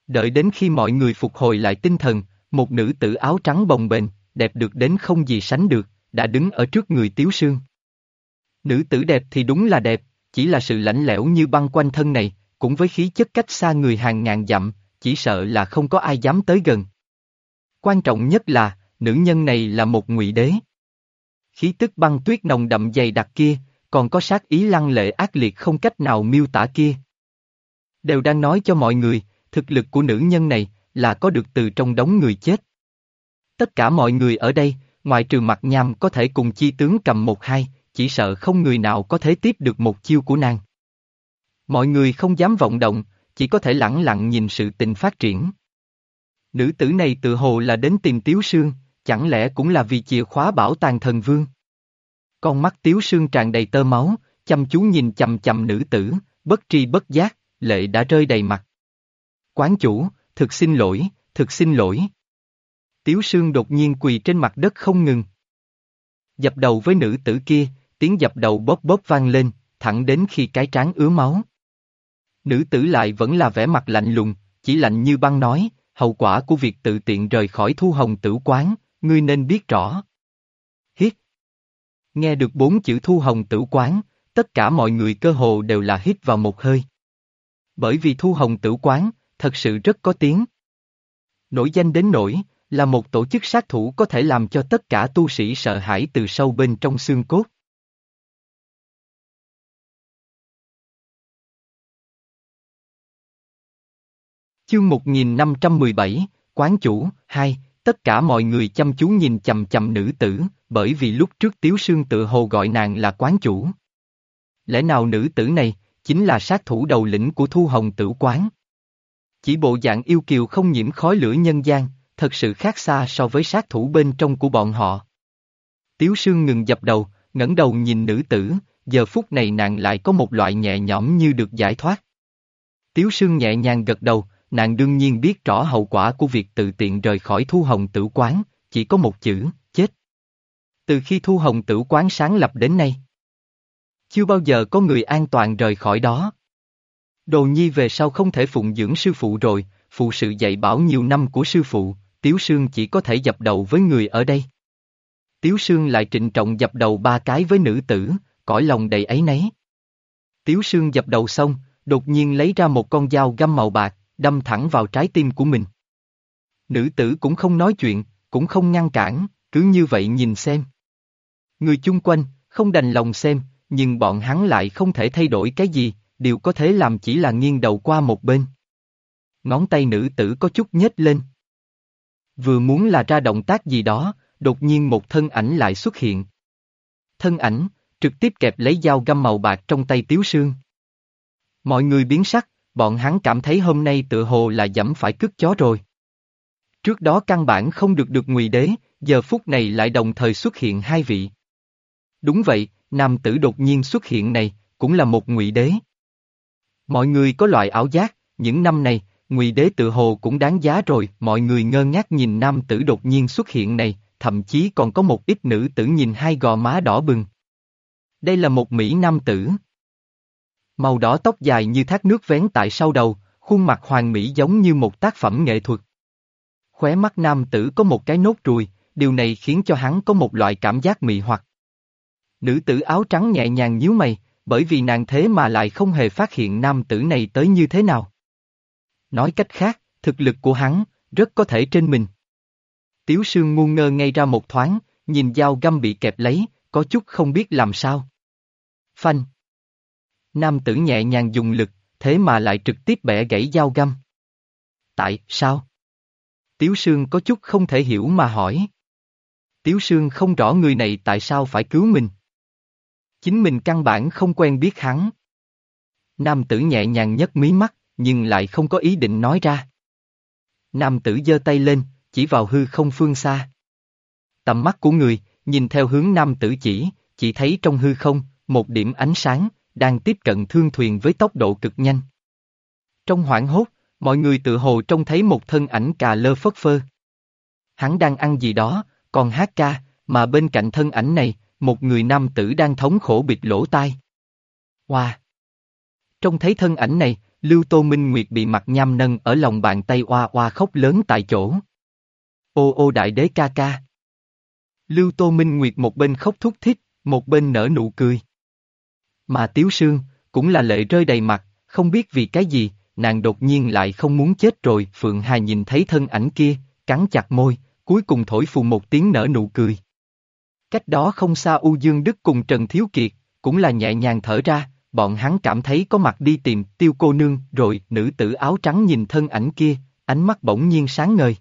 Đợi đến khi mọi người phục hồi lại tinh thần, một nữ tử áo trắng bồng bềnh, đẹp được đến không gì sánh được, đã đứng ở trước người Tiếu Sương. Nữ tử đẹp thì đúng là đẹp, chỉ là sự lạnh lẽo như băng quanh thân này, cũng với khí chất cách xa người hàng ngàn dặm, chỉ sợ là không có ai dám tới gần. Quan trọng nhất là, nữ nhân này là một ngụy đế. Khí tức băng tuyết nồng đậm dày đặc kia, còn có sát ý lăng lệ ác liệt không cách nào miêu tả kia. Đều đang nói cho mọi người, thực lực của nữ nhân này, là có được từ trong đống người chết. Tất cả mọi người ở đây, ngoài trừ mặt nham có thể cùng chi tướng cầm một hai, chỉ sợ không người nào có thể tiếp được một chiêu của nàng. Mọi người không dám vọng động, chỉ có thể lặng lặng nhìn sự tình phát triển. Nữ tử này tự hồ là đến tìm Tiếu Sương, chẳng lẽ cũng là vì chìa khóa bảo tàng thần vương? Con mắt Tiếu Sương tràn đầy tơ máu, chăm chú nhìn chầm chầm nữ tử, bất tri bất giác, lệ đã rơi đầy mặt. Quán chủ, thực xin lỗi, thực xin lỗi. Tiếu Sương đột nhiên quỳ trên mặt đất không ngừng. Dập đầu với nữ tử kia, tiếng dập đầu bóp bóp vang lên, thẳng đến khi cái trán ứa máu. Nữ tử lại vẫn là vẻ mặt lạnh lùng, chỉ lạnh như băng nói, hậu quả của việc tự tiện rời khỏi thu hồng tử quán, ngươi nên biết rõ. Hít. Nghe được bốn chữ thu hồng tử quán, tất cả mọi người cơ hồ đều là hít vào một hơi. Bởi vì thu hồng tử quán, thật sự rất có tiếng. Nổi danh đến nổi, là một tổ chức sát thủ có thể làm cho tất cả tu sĩ sợ hãi từ sâu bên trong xương cốt. Chương 1517, Quán chủ, hai, tất cả mọi người chăm chú nhìn chầm chầm nữ tử, bởi vì lúc trước Tiếu Sương tự hồ gọi nàng là quán chủ. Lẽ nào nữ tử này, chính là sát thủ đầu lĩnh của Thu Hồng Tử Quán? Chỉ bộ dạng yêu kiều không nhiễm khói lửa nhân gian, thật sự khác xa so với sát thủ bên trong của bọn họ. Tiếu Sương ngừng dập đầu, ngẩng đầu nhìn nữ tử, giờ phút này nàng lại có một loại nhẹ nhõm như được giải thoát. Tiếu Sương nhẹ nhàng gật đầu, nàng đương nhiên biết rõ hậu quả của việc tự tiện rời khỏi Thu Hồng Tử Quán, chỉ có một chữ, chết. Từ khi Thu Hồng Tử Quán sáng lập đến nay, chưa bao giờ có người an toàn rời khỏi đó. Đồ nhi về sau không thể phụng dưỡng sư phụ rồi, phụ sự dạy bảo nhiều năm của sư phụ, Tiếu Sương chỉ có thể dập đầu với người ở đây. Tiếu Sương lại trịnh trọng dập đầu ba cái với nữ tử, cõi lòng đầy ấy nấy. Tiếu Sương dập đầu xong, đột nhiên lấy ra một con dao găm màu bạc, đâm thẳng vào trái tim của mình. Nữ tử cũng không nói chuyện, cũng không ngăn cản, cứ như vậy nhìn xem. Người chung quanh, không đành lòng xem, nhưng bọn hắn lại không thể thay đổi cái gì, điều có thể làm chỉ là nghiêng đầu qua một bên. Ngón tay nữ tử có chút nhếch lên. Vừa muốn là ra động tác gì đó, đột nhiên một thân ảnh lại xuất hiện. Thân ảnh, trực tiếp kẹp lấy dao găm màu bạc trong tay Tiếu Sương. Mọi người biến sắc, bọn hắn cảm thấy hôm nay tự hồ là dẫm phải cướp chó rồi. Trước đó căn bản không được được ngụy đế, giờ phút này lại đồng thời xuất hiện hai vị. Đúng vậy, nam tử đột nhiên xuất hiện này, cũng là một ngụy đế. Mọi người có loại ảo giác, những năm này, ngụy đế tự hồ cũng đáng giá rồi, mọi người ngơ ngác nhìn nam tử đột nhiên xuất hiện này, thậm chí còn có một ít nữ tử nhìn hai gò má đỏ bừng. Đây là một Mỹ nam tử. Màu đỏ tóc dài như thác nước vén tại sau đầu, khuôn mặt hoàng mỹ giống như một tác phẩm nghệ thuật. Khóe mắt nam tử có một cái nốt ruồi, điều này khiến cho hắn có một loại cảm giác mị hoặc. Nữ tử áo trắng nhẹ nhàng nhíu mày, bởi vì nàng thế mà lại không hề phát hiện nam tử này tới như thế nào. Nói cách khác, thực lực của hắn, rất có thể trên mình. Tiếu sương ngu ngơ ngay ra một thoáng, nhìn dao găm bị kẹp lấy, có chút không biết làm sao. Phanh. Nam tử nhẹ nhàng dùng lực, thế mà lại trực tiếp bẻ gãy dao găm. Tại sao? Tiếu Sương có chút không thể hiểu mà hỏi. Tiếu Sương không rõ người này tại sao phải cứu mình. Chính mình căn bản không quen biết hắn. Nam tử nhẹ nhàng nhấc mí mắt, nhưng lại không có ý định nói ra. Nam tử giơ tay lên, chỉ vào hư không phương xa. Tầm mắt của người, nhìn theo hướng nam tử chỉ, chỉ thấy trong hư không, một điểm ánh sáng, đang tiếp cận thương thuyền với tốc độ cực nhanh. Trong hoảng hốt, mọi người tự hồ trông thấy một thân ảnh cà lơ phất phơ. Hắn đang ăn gì đó, còn hát ca, mà bên cạnh thân ảnh này, một người nam tử đang thống khổ bịt lỗ tai. Wow! Trông thấy thân ảnh này, Lưu Tô Minh Nguyệt bị mặt nham nâng ở lòng bàn tay oa oa khóc lớn tại chỗ. Ô ô đại đế ca ca. Lưu Tô Minh Nguyệt một bên khóc thúc thích, một bên nở nụ cười. Mà Tiếu Sương, cũng là lệ rơi đầy mặt, không biết vì cái gì, nàng đột nhiên lại không muốn chết rồi. Phượng Hà nhìn thấy thân ảnh kia, cắn chặt môi, cuối cùng thổi phù một tiếng nở nụ cười. Cách đó không xa U Dương Đức cùng Trần Thiếu Kiệt, cũng là nhẹ nhàng thở ra, bọn hắn cảm thấy có mặt đi tìm tiêu cô nương rồi nữ tử áo trắng nhìn thân ảnh kia, ánh mắt bỗng nhiên sáng ngời.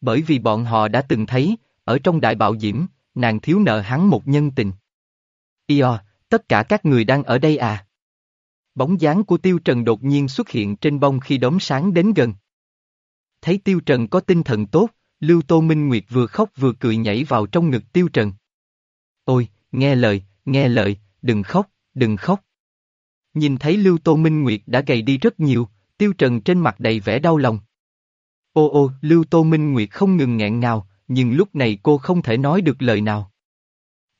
Bởi vì bọn họ đã từng thấy, ở trong đại bạo diễm, nàng thiếu nợ hắn một nhân tình. Io, tất cả các người đang ở đây à? Bóng dáng của Tiêu Trần đột nhiên xuất hiện trên bông khi đốm sáng đến gần. Thấy Tiêu Trần có tinh thần tốt, Lưu Tô Minh Nguyệt vừa khóc vừa cười nhảy vào trong ngực Tiêu Trần. Ôi, nghe lời, nghe lời, đừng khóc, đừng khóc. Nhìn thấy Lưu Tô Minh Nguyệt đã gầy đi rất nhiều, Tiêu Trần trên mặt đầy vẻ đau lòng. Ô ô, Lưu Tô Minh Nguyệt không ngừng nghẹn ngào, nhưng lúc này cô không thể nói được lời nào.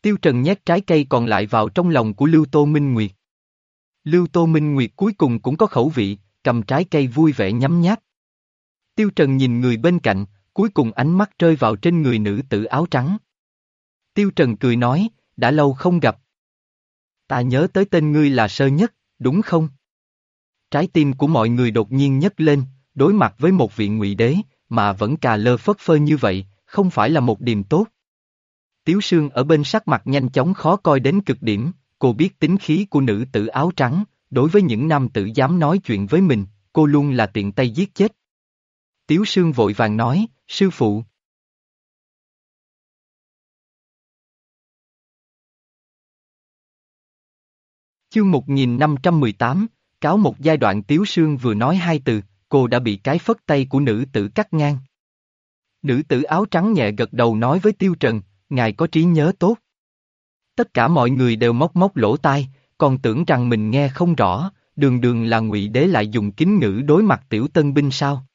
Tiêu Trần nhét trái cây còn lại vào trong lòng của Lưu Tô Minh Nguyệt. Lưu Tô Minh Nguyệt cuối cùng cũng có khẩu vị, cầm trái cây vui vẻ nhắm nháp. Tiêu Trần nhìn người bên cạnh, cuối cùng ánh mắt rơi vào trên người nữ tử áo trắng. Tiêu Trần cười nói, đã lâu không gặp. Ta nhớ tới tên ngươi là Sơ Nhất, đúng không? Trái tim của mọi người đột nhiên nhấc lên, đối mặt với một vị ngụy đế, mà vẫn cà lơ phất phơ như vậy, không phải là một điểm tốt. Tiếu Sương ở bên sắc mặt nhanh chóng khó coi đến cực điểm, cô biết tính khí của nữ tử áo trắng, đối với những nam tử dám nói chuyện với mình, cô luôn là tiện tay giết chết. Tiếu Sương vội vàng nói, sư phụ. Chương 1518, cáo một giai đoạn Tiếu Sương vừa nói hai từ, cô đã bị cái phất tay của nữ tử cắt ngang. Nữ tử áo trắng nhẹ gật đầu nói với Tiêu Trần, ngài có trí nhớ tốt. Tất cả mọi người đều móc móc lỗ tai, còn tưởng rằng mình nghe không rõ, đường đường là ngụy đế lại dùng kính ngữ đối mặt tiểu tân binh sao.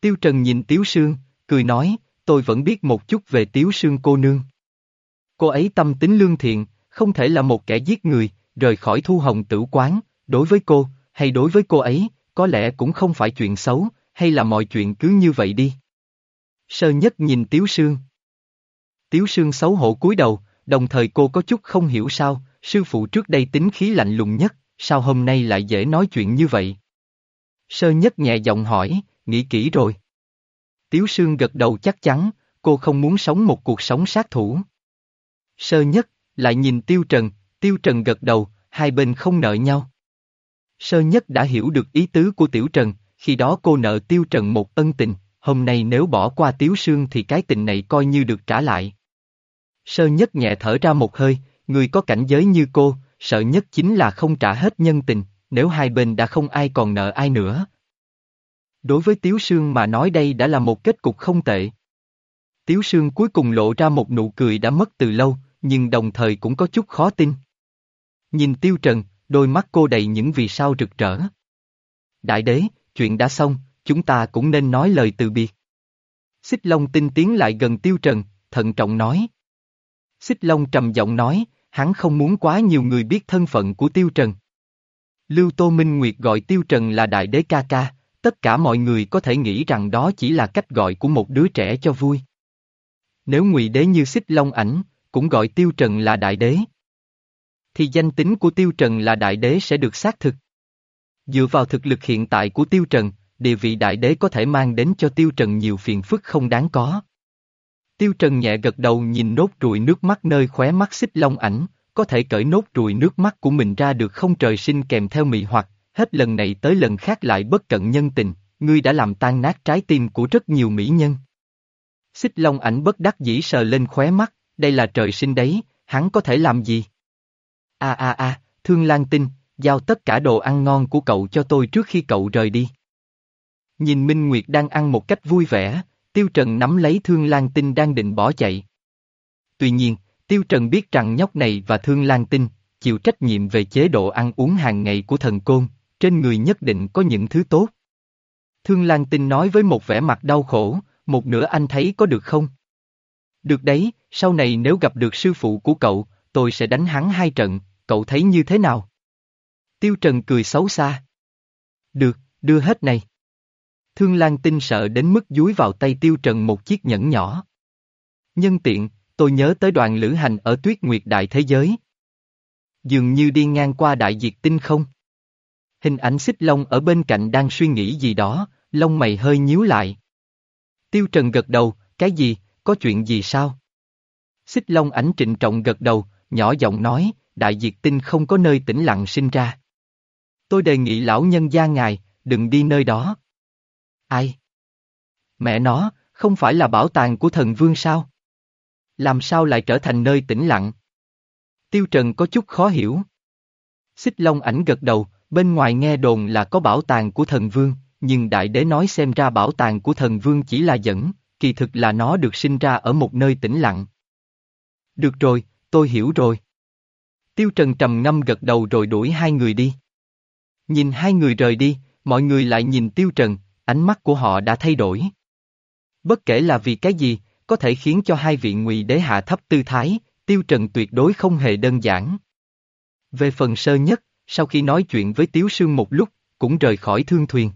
Tiêu Trần nhìn Tiếu Sương, cười nói, tôi vẫn biết một chút về Tiếu Sương cô nương. Cô ấy tâm tính lương thiện, không thể là một kẻ giết người, rời khỏi thu hồng tử quán, đối với cô, hay đối với cô ấy, có lẽ cũng không phải chuyện xấu, hay là mọi chuyện cứ như vậy đi. Sơ nhất nhìn Tiếu Sương. Tiếu Sương xấu hổ cúi đầu, đồng thời cô có chút không hiểu sao, sư phụ trước đây tính khí lạnh lùng nhất, sao hôm nay lại dễ nói chuyện như vậy? Sơ nhất nhẹ giọng hỏi, nghĩ kỹ rồi. Tiếu Sương gật đầu chắc chắn, cô không muốn sống một cuộc sống sát thủ. Sơ nhất, lại nhìn Tiêu Trần, Tiêu Trần gật đầu, hai bên không nợ nhau. Sơ nhất đã hiểu được ý tứ của Tiểu Trần, khi đó cô nợ Tiêu Trần một ân tình, hôm nay nếu bỏ qua Tiếu Sương thì cái tình này coi như được trả lại. Sơ nhất nhẹ thở ra một hơi, người có cảnh giới như cô, sợ nhất chính là không trả hết nhân tình, nếu hai bên đã không ai còn nợ ai nữa. Đối với Tiếu Sương mà nói đây đã là một kết cục không tệ. Tiếu Sương cuối cùng lộ ra một nụ cười đã mất từ lâu, nhưng đồng thời cũng có chút khó tin. Nhìn Tiêu Trần, đôi mắt cô đầy những vì sao rực rỡ. Đại đế, chuyện đã xong, chúng ta cũng nên nói lời từ biệt. Xích Long tinh tiến lại gần Tiêu Trần, thận trọng nói. Xích Long trầm giọng nói, hắn không muốn quá nhiều người biết thân phận của Tiêu Trần. Lưu Tô Minh Nguyệt gọi Tiêu Trần là đại đế ca ca, tất cả mọi người có thể nghĩ rằng đó chỉ là cách gọi của một đứa trẻ cho vui. Nếu ngụy đế như xích long ảnh, cũng gọi Tiêu Trần là đại đế. Thì danh tính của Tiêu Trần là đại đế sẽ được xác thực. Dựa vào thực lực hiện tại của Tiêu Trần, địa vị đại đế có thể mang đến cho Tiêu Trần nhiều phiền phức không đáng có. Tiêu Trần nhẹ gật đầu nhìn nốt ruồi nước mắt nơi khóe mắt xích long ảnh, có thể cởi nốt ruồi nước mắt của mình ra được không trời sinh kèm theo mị hoặc, hết lần này tới lần khác lại bất cận nhân tình, ngươi đã làm tan nát trái tim của rất nhiều mỹ nhân. Xích long ảnh bất đắc dĩ sờ lên khóe mắt, đây là trời sinh đấy, hắn có thể làm gì? A a a, Thương Lan Tinh, giao tất cả đồ ăn ngon của cậu cho tôi trước khi cậu rời đi. Nhìn Minh Nguyệt đang ăn một cách vui vẻ, Tiêu Trần nắm lấy Thương Lan Tinh đang định bỏ chạy. Tuy nhiên, Tiêu Trần biết rằng nhóc này và Thương Lan Tinh, chịu trách nhiệm về chế độ ăn uống hàng ngày của thần côn, trên người nhất định có những thứ tốt. Thương Lan Tinh nói với một vẻ mặt đau khổ, một nửa anh thấy có được không? Được đấy, sau này nếu gặp được sư phụ của cậu, tôi sẽ đánh hắn hai trận, cậu thấy như thế nào? Tiêu Trần cười xấu xa. Được, đưa hết này. Thương Lan Tinh sợ đến mức dúi vào tay Tiêu Trần một chiếc nhẫn nhỏ. Nhân tiện, tôi nhớ tới đoàn lữ hành ở tuyết nguyệt đại thế giới. Dường như đi ngang qua đại diệt tinh không? Hình ảnh xích long ở bên cạnh đang suy nghĩ gì đó, lông mày hơi nhíu lại. Tiêu Trần gật đầu, cái gì, có chuyện gì sao? Xích long ảnh trịnh trọng gật đầu, nhỏ giọng nói, đại diệt tinh không có nơi tĩnh lặng sinh ra. Tôi đề nghị lão nhân gia ngài, đừng đi nơi đó. Ai? Mẹ nó, không phải là bảo tàng của thần vương sao? Làm sao lại trở thành nơi tĩnh lặng? Tiêu Trần có chút khó hiểu. Xích Long ảnh gật đầu, bên ngoài nghe đồn là có bảo tàng của thần vương, nhưng đại đế nói xem ra bảo tàng của thần vương chỉ là dẫn, kỳ thực là nó được sinh ra ở một nơi tĩnh lặng. Được rồi, tôi hiểu rồi. Tiêu Trần trầm ngâm gật đầu rồi đuổi hai người đi. Nhìn hai người rời đi, mọi người lại nhìn Tiêu Trần, ánh mắt của họ đã thay đổi. Bất kể là vì cái gì, có thể khiến cho hai vị ngụy đế hạ thấp tư thái, Tiêu Trần tuyệt đối không hề đơn giản. Về phần sơ nhất, sau khi nói chuyện với Tiếu Sương một lúc, cũng rời khỏi thương thuyền.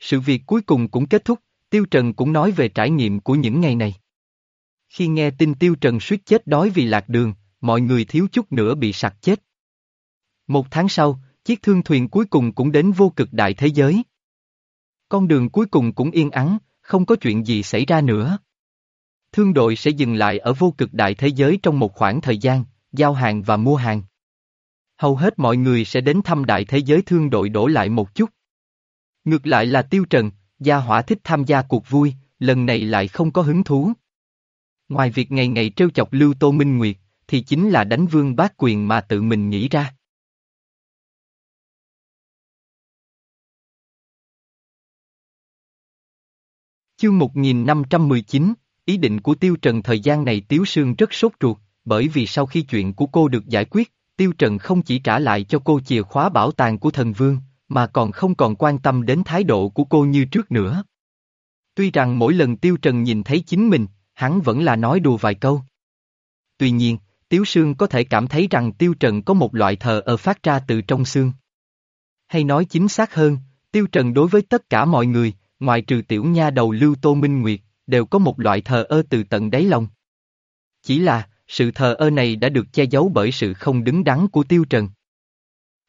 Sự việc cuối cùng cũng kết thúc, Tiêu Trần cũng nói về trải nghiệm của những ngày này. Khi nghe tin Tiêu Trần suýt chết đói vì lạc đường, mọi người thiếu chút nữa bị sặc chết. Một tháng sau, chiếc thương thuyền cuối cùng cũng đến vô cực đại thế giới. Con đường cuối cùng cũng yên ắng, không có chuyện gì xảy ra nữa. Thương đội sẽ dừng lại ở vô cực đại thế giới trong một khoảng thời gian, giao hàng và mua hàng. Hầu hết mọi người sẽ đến thăm đại thế giới thương đội đổ lại một chút. Ngược lại là Tiêu Trần, gia hỏa thích tham gia cuộc vui, lần này lại không có hứng thú. Ngoài việc ngày ngày trêu chọc Lưu Tô Minh Nguyệt, thì chính là đánh vương bác quyền mà tự mình nghĩ ra. Chương 1519, ý định của Tiêu Trần thời gian này Tiếu Sương rất sốt ruột, bởi vì sau khi chuyện của cô được giải quyết, Tiêu Trần không chỉ trả lại cho cô chìa khóa bảo tàng của thần vương, mà còn không còn quan tâm đến thái độ của cô như trước nữa. Tuy rằng mỗi lần Tiêu Trần nhìn thấy chính mình, hắn vẫn là nói đùa vài câu. Tuy nhiên, Tiếu Sương có thể cảm thấy rằng Tiêu Trần có một loại thờ ở phát ra từ trong xương. Hay nói chính xác hơn, Tiêu Trần đối với tất cả mọi người, ngoài trừ tiểu nha đầu Lưu Tô Minh Nguyệt, đều có một loại thờ ơ từ tận đáy lòng. Chỉ là, sự thờ ơ này đã được che giấu bởi sự không đứng đắn của Tiêu Trần.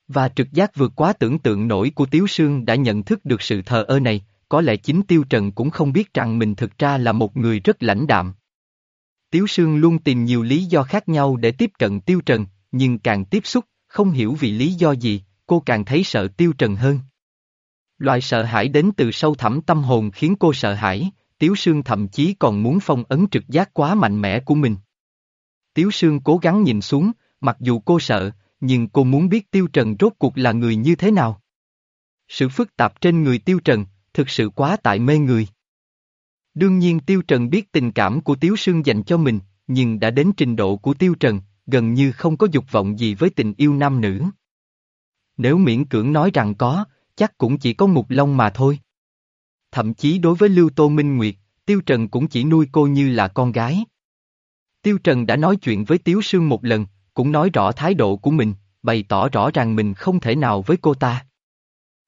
Và trực giác vượt quá tưởng tượng nổi của Tiếu Sương đã nhận thức được sự thờ ơ này, có lẽ chính Tiêu Trần cũng không biết rằng mình thực ra là một người rất lãnh đạm. Tiếu Sương luôn tìm nhiều lý do khác nhau để tiếp cận Tiêu Trần, nhưng càng tiếp xúc, không hiểu vì lý do gì, cô càng thấy sợ Tiêu Trần hơn. Loại sợ hãi đến từ sâu thẳm tâm hồn khiến cô sợ hãi, Tiếu Sương thậm chí còn muốn phong ấn trực giác quá mạnh mẽ của mình. Tiếu Sương cố gắng nhìn xuống, mặc dù cô sợ, nhưng cô muốn biết Tiêu Trần rốt cuộc là người như thế nào. Sự phức tạp trên người Tiêu Trần, thực sự quá tại mê người. Đương nhiên Tiêu Trần biết tình cảm của Tiếu Sương dành cho mình, nhưng đã đến trình độ của Tiêu Trần, gần như không có dục vọng gì với tình yêu nam nữ. Nếu miễn cưỡng nói rằng có, chắc cũng chỉ có mục Long mà thôi. Thậm chí đối với Lưu Tô Minh Nguyệt, Tiêu Trần cũng chỉ nuôi cô như là con gái. Tiêu Trần đã nói chuyện với Tiếu Sương một lần, cũng nói rõ thái độ của mình, bày tỏ rõ ràng mình không thể nào với cô ta.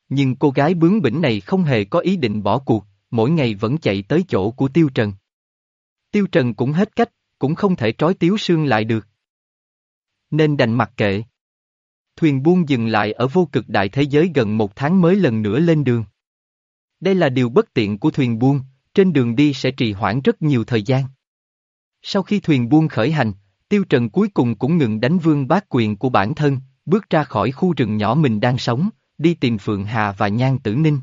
Nhưng cô gái bướng bỉnh này không hề có ý định bỏ cuộc, mỗi ngày vẫn chạy tới chỗ của Tiêu Trần. Tiêu Trần cũng hết cách, cũng không thể trói Tiếu Sương lại được. Nên đành mặc kệ. Thuyền buông dừng lại ở vô cực đại thế giới gần một tháng mới lần nữa lên đường. Đây là điều bất tiện của thuyền buông, trên đường đi sẽ trì hoãn rất nhiều thời gian. Sau khi thuyền buông khởi hành, Tiêu Trần cuối cùng cũng ngừng đánh vương bát quyền của bản thân, bước ra khỏi khu rừng nhỏ mình đang sống, đi tìm Phượng Hà và Nhan Tử Ninh.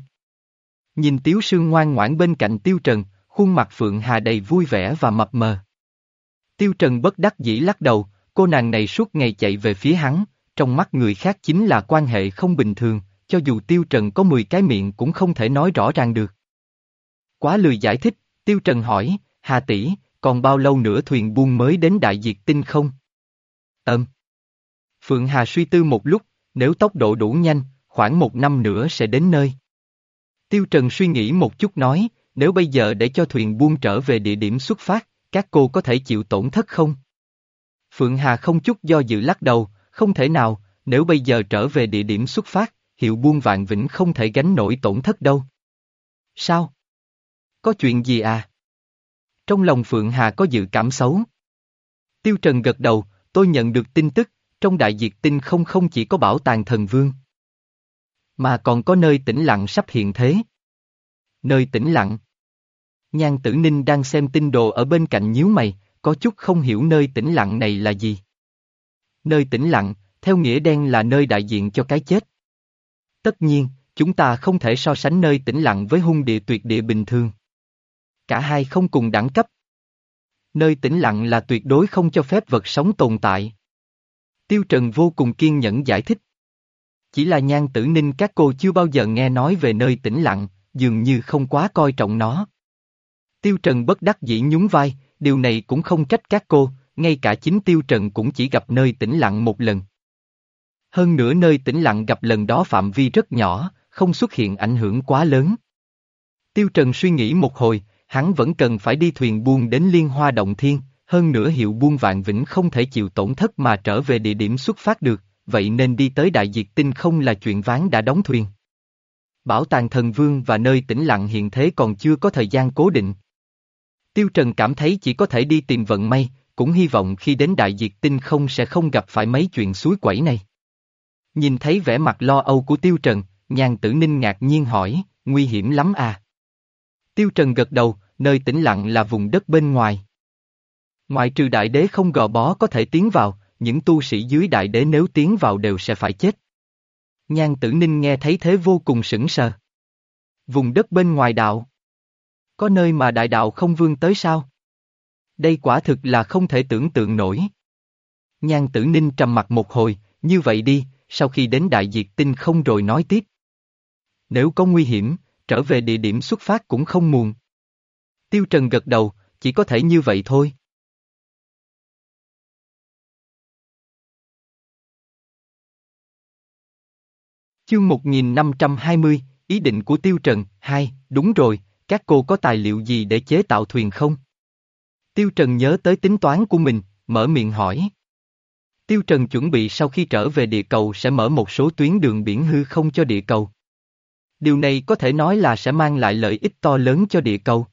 Nhìn Tiếu Sương ngoan ngoãn bên cạnh Tiêu Trần, khuôn mặt Phượng Hà đầy vui vẻ và mập mờ. Tiêu Trần bất đắc dĩ lắc đầu, cô nàng này suốt ngày chạy về phía hắn, trong mắt người khác chính là quan hệ không bình thường, cho dù Tiêu Trần có 10 cái miệng cũng không thể nói rõ ràng được. Quá lười giải thích, Tiêu Trần hỏi, Hà tỷ, còn bao lâu nữa thuyền buôn mới đến đại diệt tinh không? Ừm. Phượng Hà suy tư một lúc, nếu tốc độ đủ nhanh, khoảng một năm nữa sẽ đến nơi. Tiêu Trần suy nghĩ một chút nói, nếu bây giờ để cho thuyền buông trở về địa điểm xuất phát, các cô có thể chịu tổn thất không? Phượng Hà không chút do dự lắc đầu, không thể nào, nếu bây giờ trở về địa điểm xuất phát, hiệu buôn vạn vĩnh không thể gánh nổi tổn thất đâu. Sao? Có chuyện gì à? Trong lòng Phượng Hà có dự cảm xấu. Tiêu Trần gật đầu, tôi nhận được tin tức, trong đại diệt tinh không không chỉ có bảo tàng thần vương. Mà còn có nơi tĩnh lặng sắp hiện thế. Nơi tĩnh lặng. Nhan tử ninh đang xem tin đồ ở bên cạnh nhíu mày, có chút không hiểu nơi tĩnh lặng này là gì. Nơi tĩnh lặng, theo nghĩa đen là nơi đại diện cho cái chết. Tất nhiên, chúng ta không thể so sánh nơi tĩnh lặng với hung địa tuyệt địa bình thường. Cả hai không cùng đẳng cấp. Nơi tĩnh lặng là tuyệt đối không cho phép vật sống tồn tại. Tiêu Trần vô cùng kiên nhẫn giải thích. Chỉ là nhan tử ninh các cô chưa bao giờ nghe nói về nơi tĩnh lặng, dường như không quá coi trọng nó. Tiêu Trần bất đắc dĩ nhún vai, điều này cũng không trách các cô, ngay cả chính Tiêu Trần cũng chỉ gặp nơi tĩnh lặng một lần. Hơn nữa nơi tĩnh lặng gặp lần đó phạm vi rất nhỏ, không xuất hiện ảnh hưởng quá lớn. Tiêu Trần suy nghĩ một hồi, hắn vẫn cần phải đi thuyền buôn đến Liên Hoa Động Thiên, hơn nữa hiệu buôn vạn vĩnh không thể chịu tổn thất mà trở về địa điểm xuất phát được, vậy nên đi tới Đại Diệt Tinh không là chuyện ván đã đóng thuyền. Bảo tàng thần vương và nơi tĩnh lặng hiện thế còn chưa có thời gian cố định. Tiêu Trần cảm thấy chỉ có thể đi tìm vận may, cũng hy vọng khi đến Đại Diệt Tinh không sẽ không gặp phải mấy chuyện suối quẩy này. Nhìn thấy vẻ mặt lo âu của Tiêu Trần, nhàn tử ninh ngạc nhiên hỏi, nguy hiểm lắm à? Tiêu Trần gật đầu, nơi tĩnh lặng là vùng đất bên ngoài. Ngoại trừ đại đế không gò bó có thể tiến vào, những tu sĩ dưới đại đế nếu tiến vào đều sẽ phải chết. Nhan tử ninh nghe thấy thế vô cùng sững sờ. Vùng đất bên ngoài đạo. Có nơi mà đại đạo không vương tới sao? Đây quả thực là không thể tưởng tượng nổi. Nhan tử ninh trầm mặt một hồi, như vậy đi, sau khi đến đại diệt tinh không rồi nói tiếp. Nếu có nguy hiểm, trở về địa điểm xuất phát cũng không muộn. Tiêu Trần gật đầu, chỉ có thể như vậy thôi. Chương 1520, ý định của Tiêu Trần, hai, đúng rồi, các cô có tài liệu gì để chế tạo thuyền không? Tiêu Trần nhớ tới tính toán của mình, mở miệng hỏi. Tiêu Trần chuẩn bị sau khi trở về địa cầu sẽ mở một số tuyến đường biển hư không cho địa cầu. Điều này có thể nói là sẽ mang lại lợi ích to lớn cho địa cầu.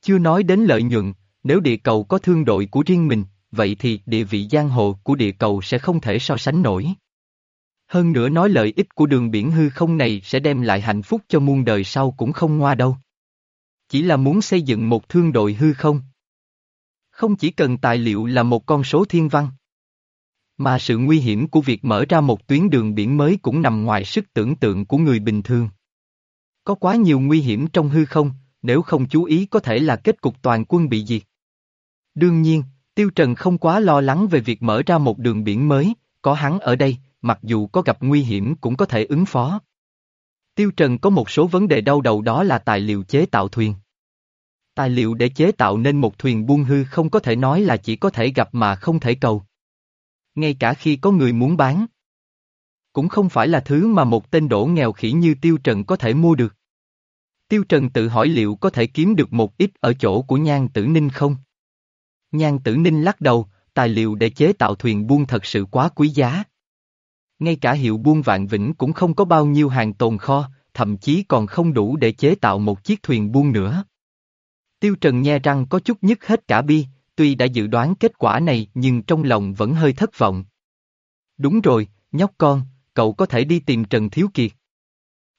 Chưa nói đến lợi nhuận, nếu địa cầu có thương đội của riêng mình, vậy thì địa vị giang hồ của địa cầu sẽ không thể so sánh nổi. Hơn nữa nói lợi ích của đường biển hư không này sẽ đem lại hạnh phúc cho muôn đời sau cũng không ngoa đâu. Chỉ là muốn xây dựng một thương đội hư không. Không chỉ cần tài liệu là một con số thiên văn. Mà sự nguy hiểm của việc mở ra một tuyến đường biển mới cũng nằm ngoài sức tưởng tượng của người bình thường. Có quá nhiều nguy hiểm trong hư không, nếu không chú ý có thể là kết cục toàn quân bị diệt. Đương nhiên, Tiêu Trần không quá lo lắng về việc mở ra một đường biển mới, có hắn ở đây, mặc dù có gặp nguy hiểm cũng có thể ứng phó. Tiêu Trần có một số vấn đề đau đầu đó là tài liệu chế tạo thuyền. Tài liệu để chế tạo nên một thuyền buông hư không có thể nói là chỉ có thể gặp mà không thể cầu. Ngay cả khi có người muốn bán. Cũng không phải là thứ mà một tên đổ nghèo khỉ như Tiêu Trần có thể mua được. Tiêu Trần tự hỏi liệu có thể kiếm được một ít ở chỗ của Nhan Tử Ninh không? Nhan Tử Ninh lắc đầu, tài liệu để chế tạo thuyền buông thật sự quá quý giá. Ngay cả hiệu buôn vạn vĩnh cũng không có bao nhiêu hàng tồn kho, thậm chí còn không đủ để chế tạo một chiếc thuyền buôn nữa. Tiêu Trần nghe răng có chút nhức hết cả bi, tuy đã dự đoán kết quả này nhưng trong lòng vẫn hơi thất vọng. Đúng rồi, nhóc con, cậu có thể đi tìm Trần Thiếu Kiệt.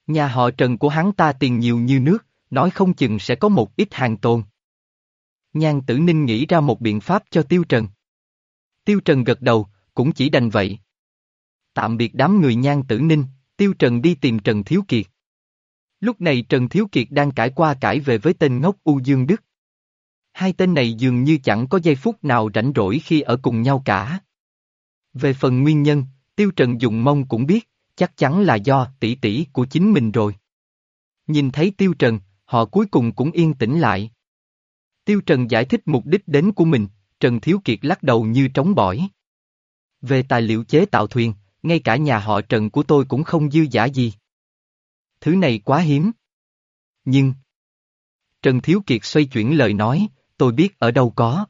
Nhà họ Trần của hắn ta tiền nhiều như nước, nói không chừng sẽ có một ít hàng tồn. Nhan tử ninh nghĩ ra một biện pháp cho Tiêu Trần. Tiêu Trần gật đầu, cũng chỉ đành vậy. Tạm biệt đám người nhan tử ninh, Tiêu Trần đi tìm Trần Thiếu Kiệt. Lúc này Trần Thiếu Kiệt đang cãi qua cãi về với tên ngốc U Dương Đức. Hai tên này dường như chẳng có giây phút nào rảnh rỗi khi ở cùng nhau cả. Về phần nguyên nhân, Tiêu Trần dùng mông cũng biết, chắc chắn là do tỷ tỷ của chính mình rồi. Nhìn thấy Tiêu Trần, họ cuối cùng cũng yên tĩnh lại. Tiêu Trần giải thích mục đích đến của mình, Trần Thiếu Kiệt lắc đầu như trống bỏi. Về tài liệu chế tạo thuyền, ngay cả nhà họ Trần của tôi cũng không dư giả gì. Thứ này quá hiếm. Nhưng... Trần Thiếu Kiệt xoay chuyển lời nói, tôi biết ở đâu có.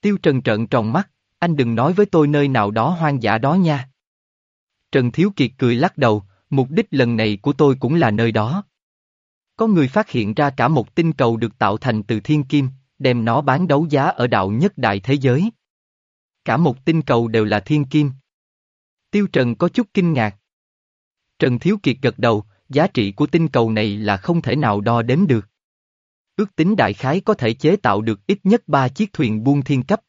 Tiêu Trần trợn tròn mắt, anh đừng nói với tôi nơi nào đó hoang dã đó nha. Trần Thiếu Kiệt cười lắc đầu, mục đích lần này của tôi cũng là nơi đó. Có người phát hiện ra cả một tinh cầu được tạo thành từ thiên kim, đem nó bán đấu giá ở đạo nhất đại thế giới. Cả một tinh cầu đều là thiên kim. Tiêu Trần có chút kinh ngạc. Trần Thiếu Kiệt gật đầu, giá trị của tinh cầu này là không thể nào đo đếm được. Ước tính đại khái có thể chế tạo được ít nhất ba chiếc thuyền buôn thiên cấp.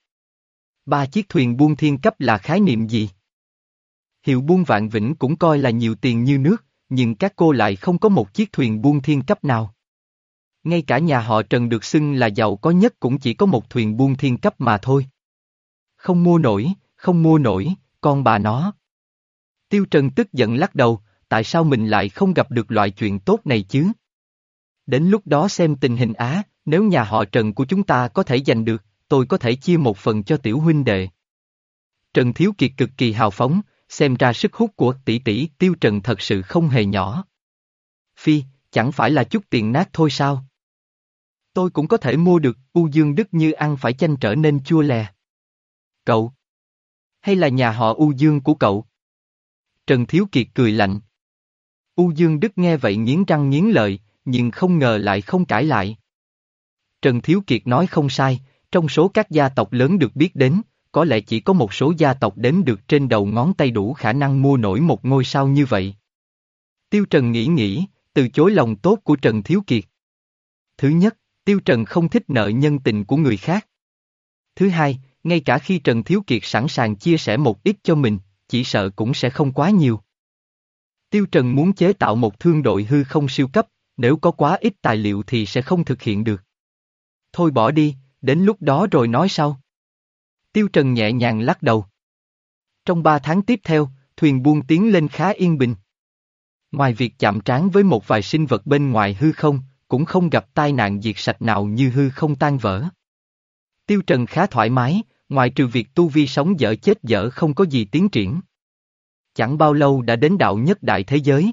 Ba chiếc thuyền buôn thiên cấp là khái niệm gì? Hiệu buôn vạn vĩnh cũng coi là nhiều tiền như nước, nhưng các cô lại không có một chiếc thuyền buôn thiên cấp nào. Ngay cả nhà họ Trần được xưng là giàu có nhất cũng chỉ có một thuyền buôn thiên cấp mà thôi. Không mua nổi, không mua nổi, con bà nó. Tiêu Trần tức giận lắc đầu, tại sao mình lại không gặp được loại chuyện tốt này chứ? Đến lúc đó xem tình hình Á, nếu nhà họ Trần của chúng ta có thể giành được, tôi có thể chia một phần cho tiểu huynh đệ. Trần Thiếu Kiệt cực kỳ hào phóng, xem ra sức hút của tỷ tỷ Tiêu Trần thật sự không hề nhỏ. Phi, chẳng phải là chút tiền nát thôi sao? Tôi cũng có thể mua được, U Dương Đức như ăn phải chanh trở nên chua lè. Cậu? Hay là nhà họ U Dương của cậu? Trần Thiếu Kiệt cười lạnh. U Dương Đức nghe vậy nghiến răng nghiến lợi, nhưng không ngờ lại không cãi lại. Trần Thiếu Kiệt nói không sai, trong số các gia tộc lớn được biết đến, có lẽ chỉ có một số gia tộc đếm được trên đầu ngón tay đủ khả năng mua nổi một ngôi sao như vậy. Tiêu Trần nghĩ nghĩ, từ chối lòng tốt của Trần Thiếu Kiệt. Thứ nhất, Tiêu Trần không thích nợ nhân tình của người khác. Thứ hai, ngay cả khi Trần Thiếu Kiệt sẵn sàng chia sẻ một ít cho mình, chỉ sợ cũng sẽ không quá nhiều. Tiêu Trần muốn chế tạo một thương đội hư không siêu cấp, nếu có quá ít tài liệu thì sẽ không thực hiện được. Thôi bỏ đi, đến lúc đó rồi nói sau. Tiêu Trần nhẹ nhàng lắc đầu. Trong ba tháng tiếp theo, thuyền buôn tiến lên khá yên bình. Ngoài việc chạm trán với một vài sinh vật bên ngoài hư không, cũng không gặp tai nạn diệt sạch nào như hư không tan vỡ. Tiêu Trần khá thoải mái, ngoài trừ việc tu vi sống dở chết dở không có gì tiến triển. Chẳng bao lâu đã đến đạo nhất đại thế giới,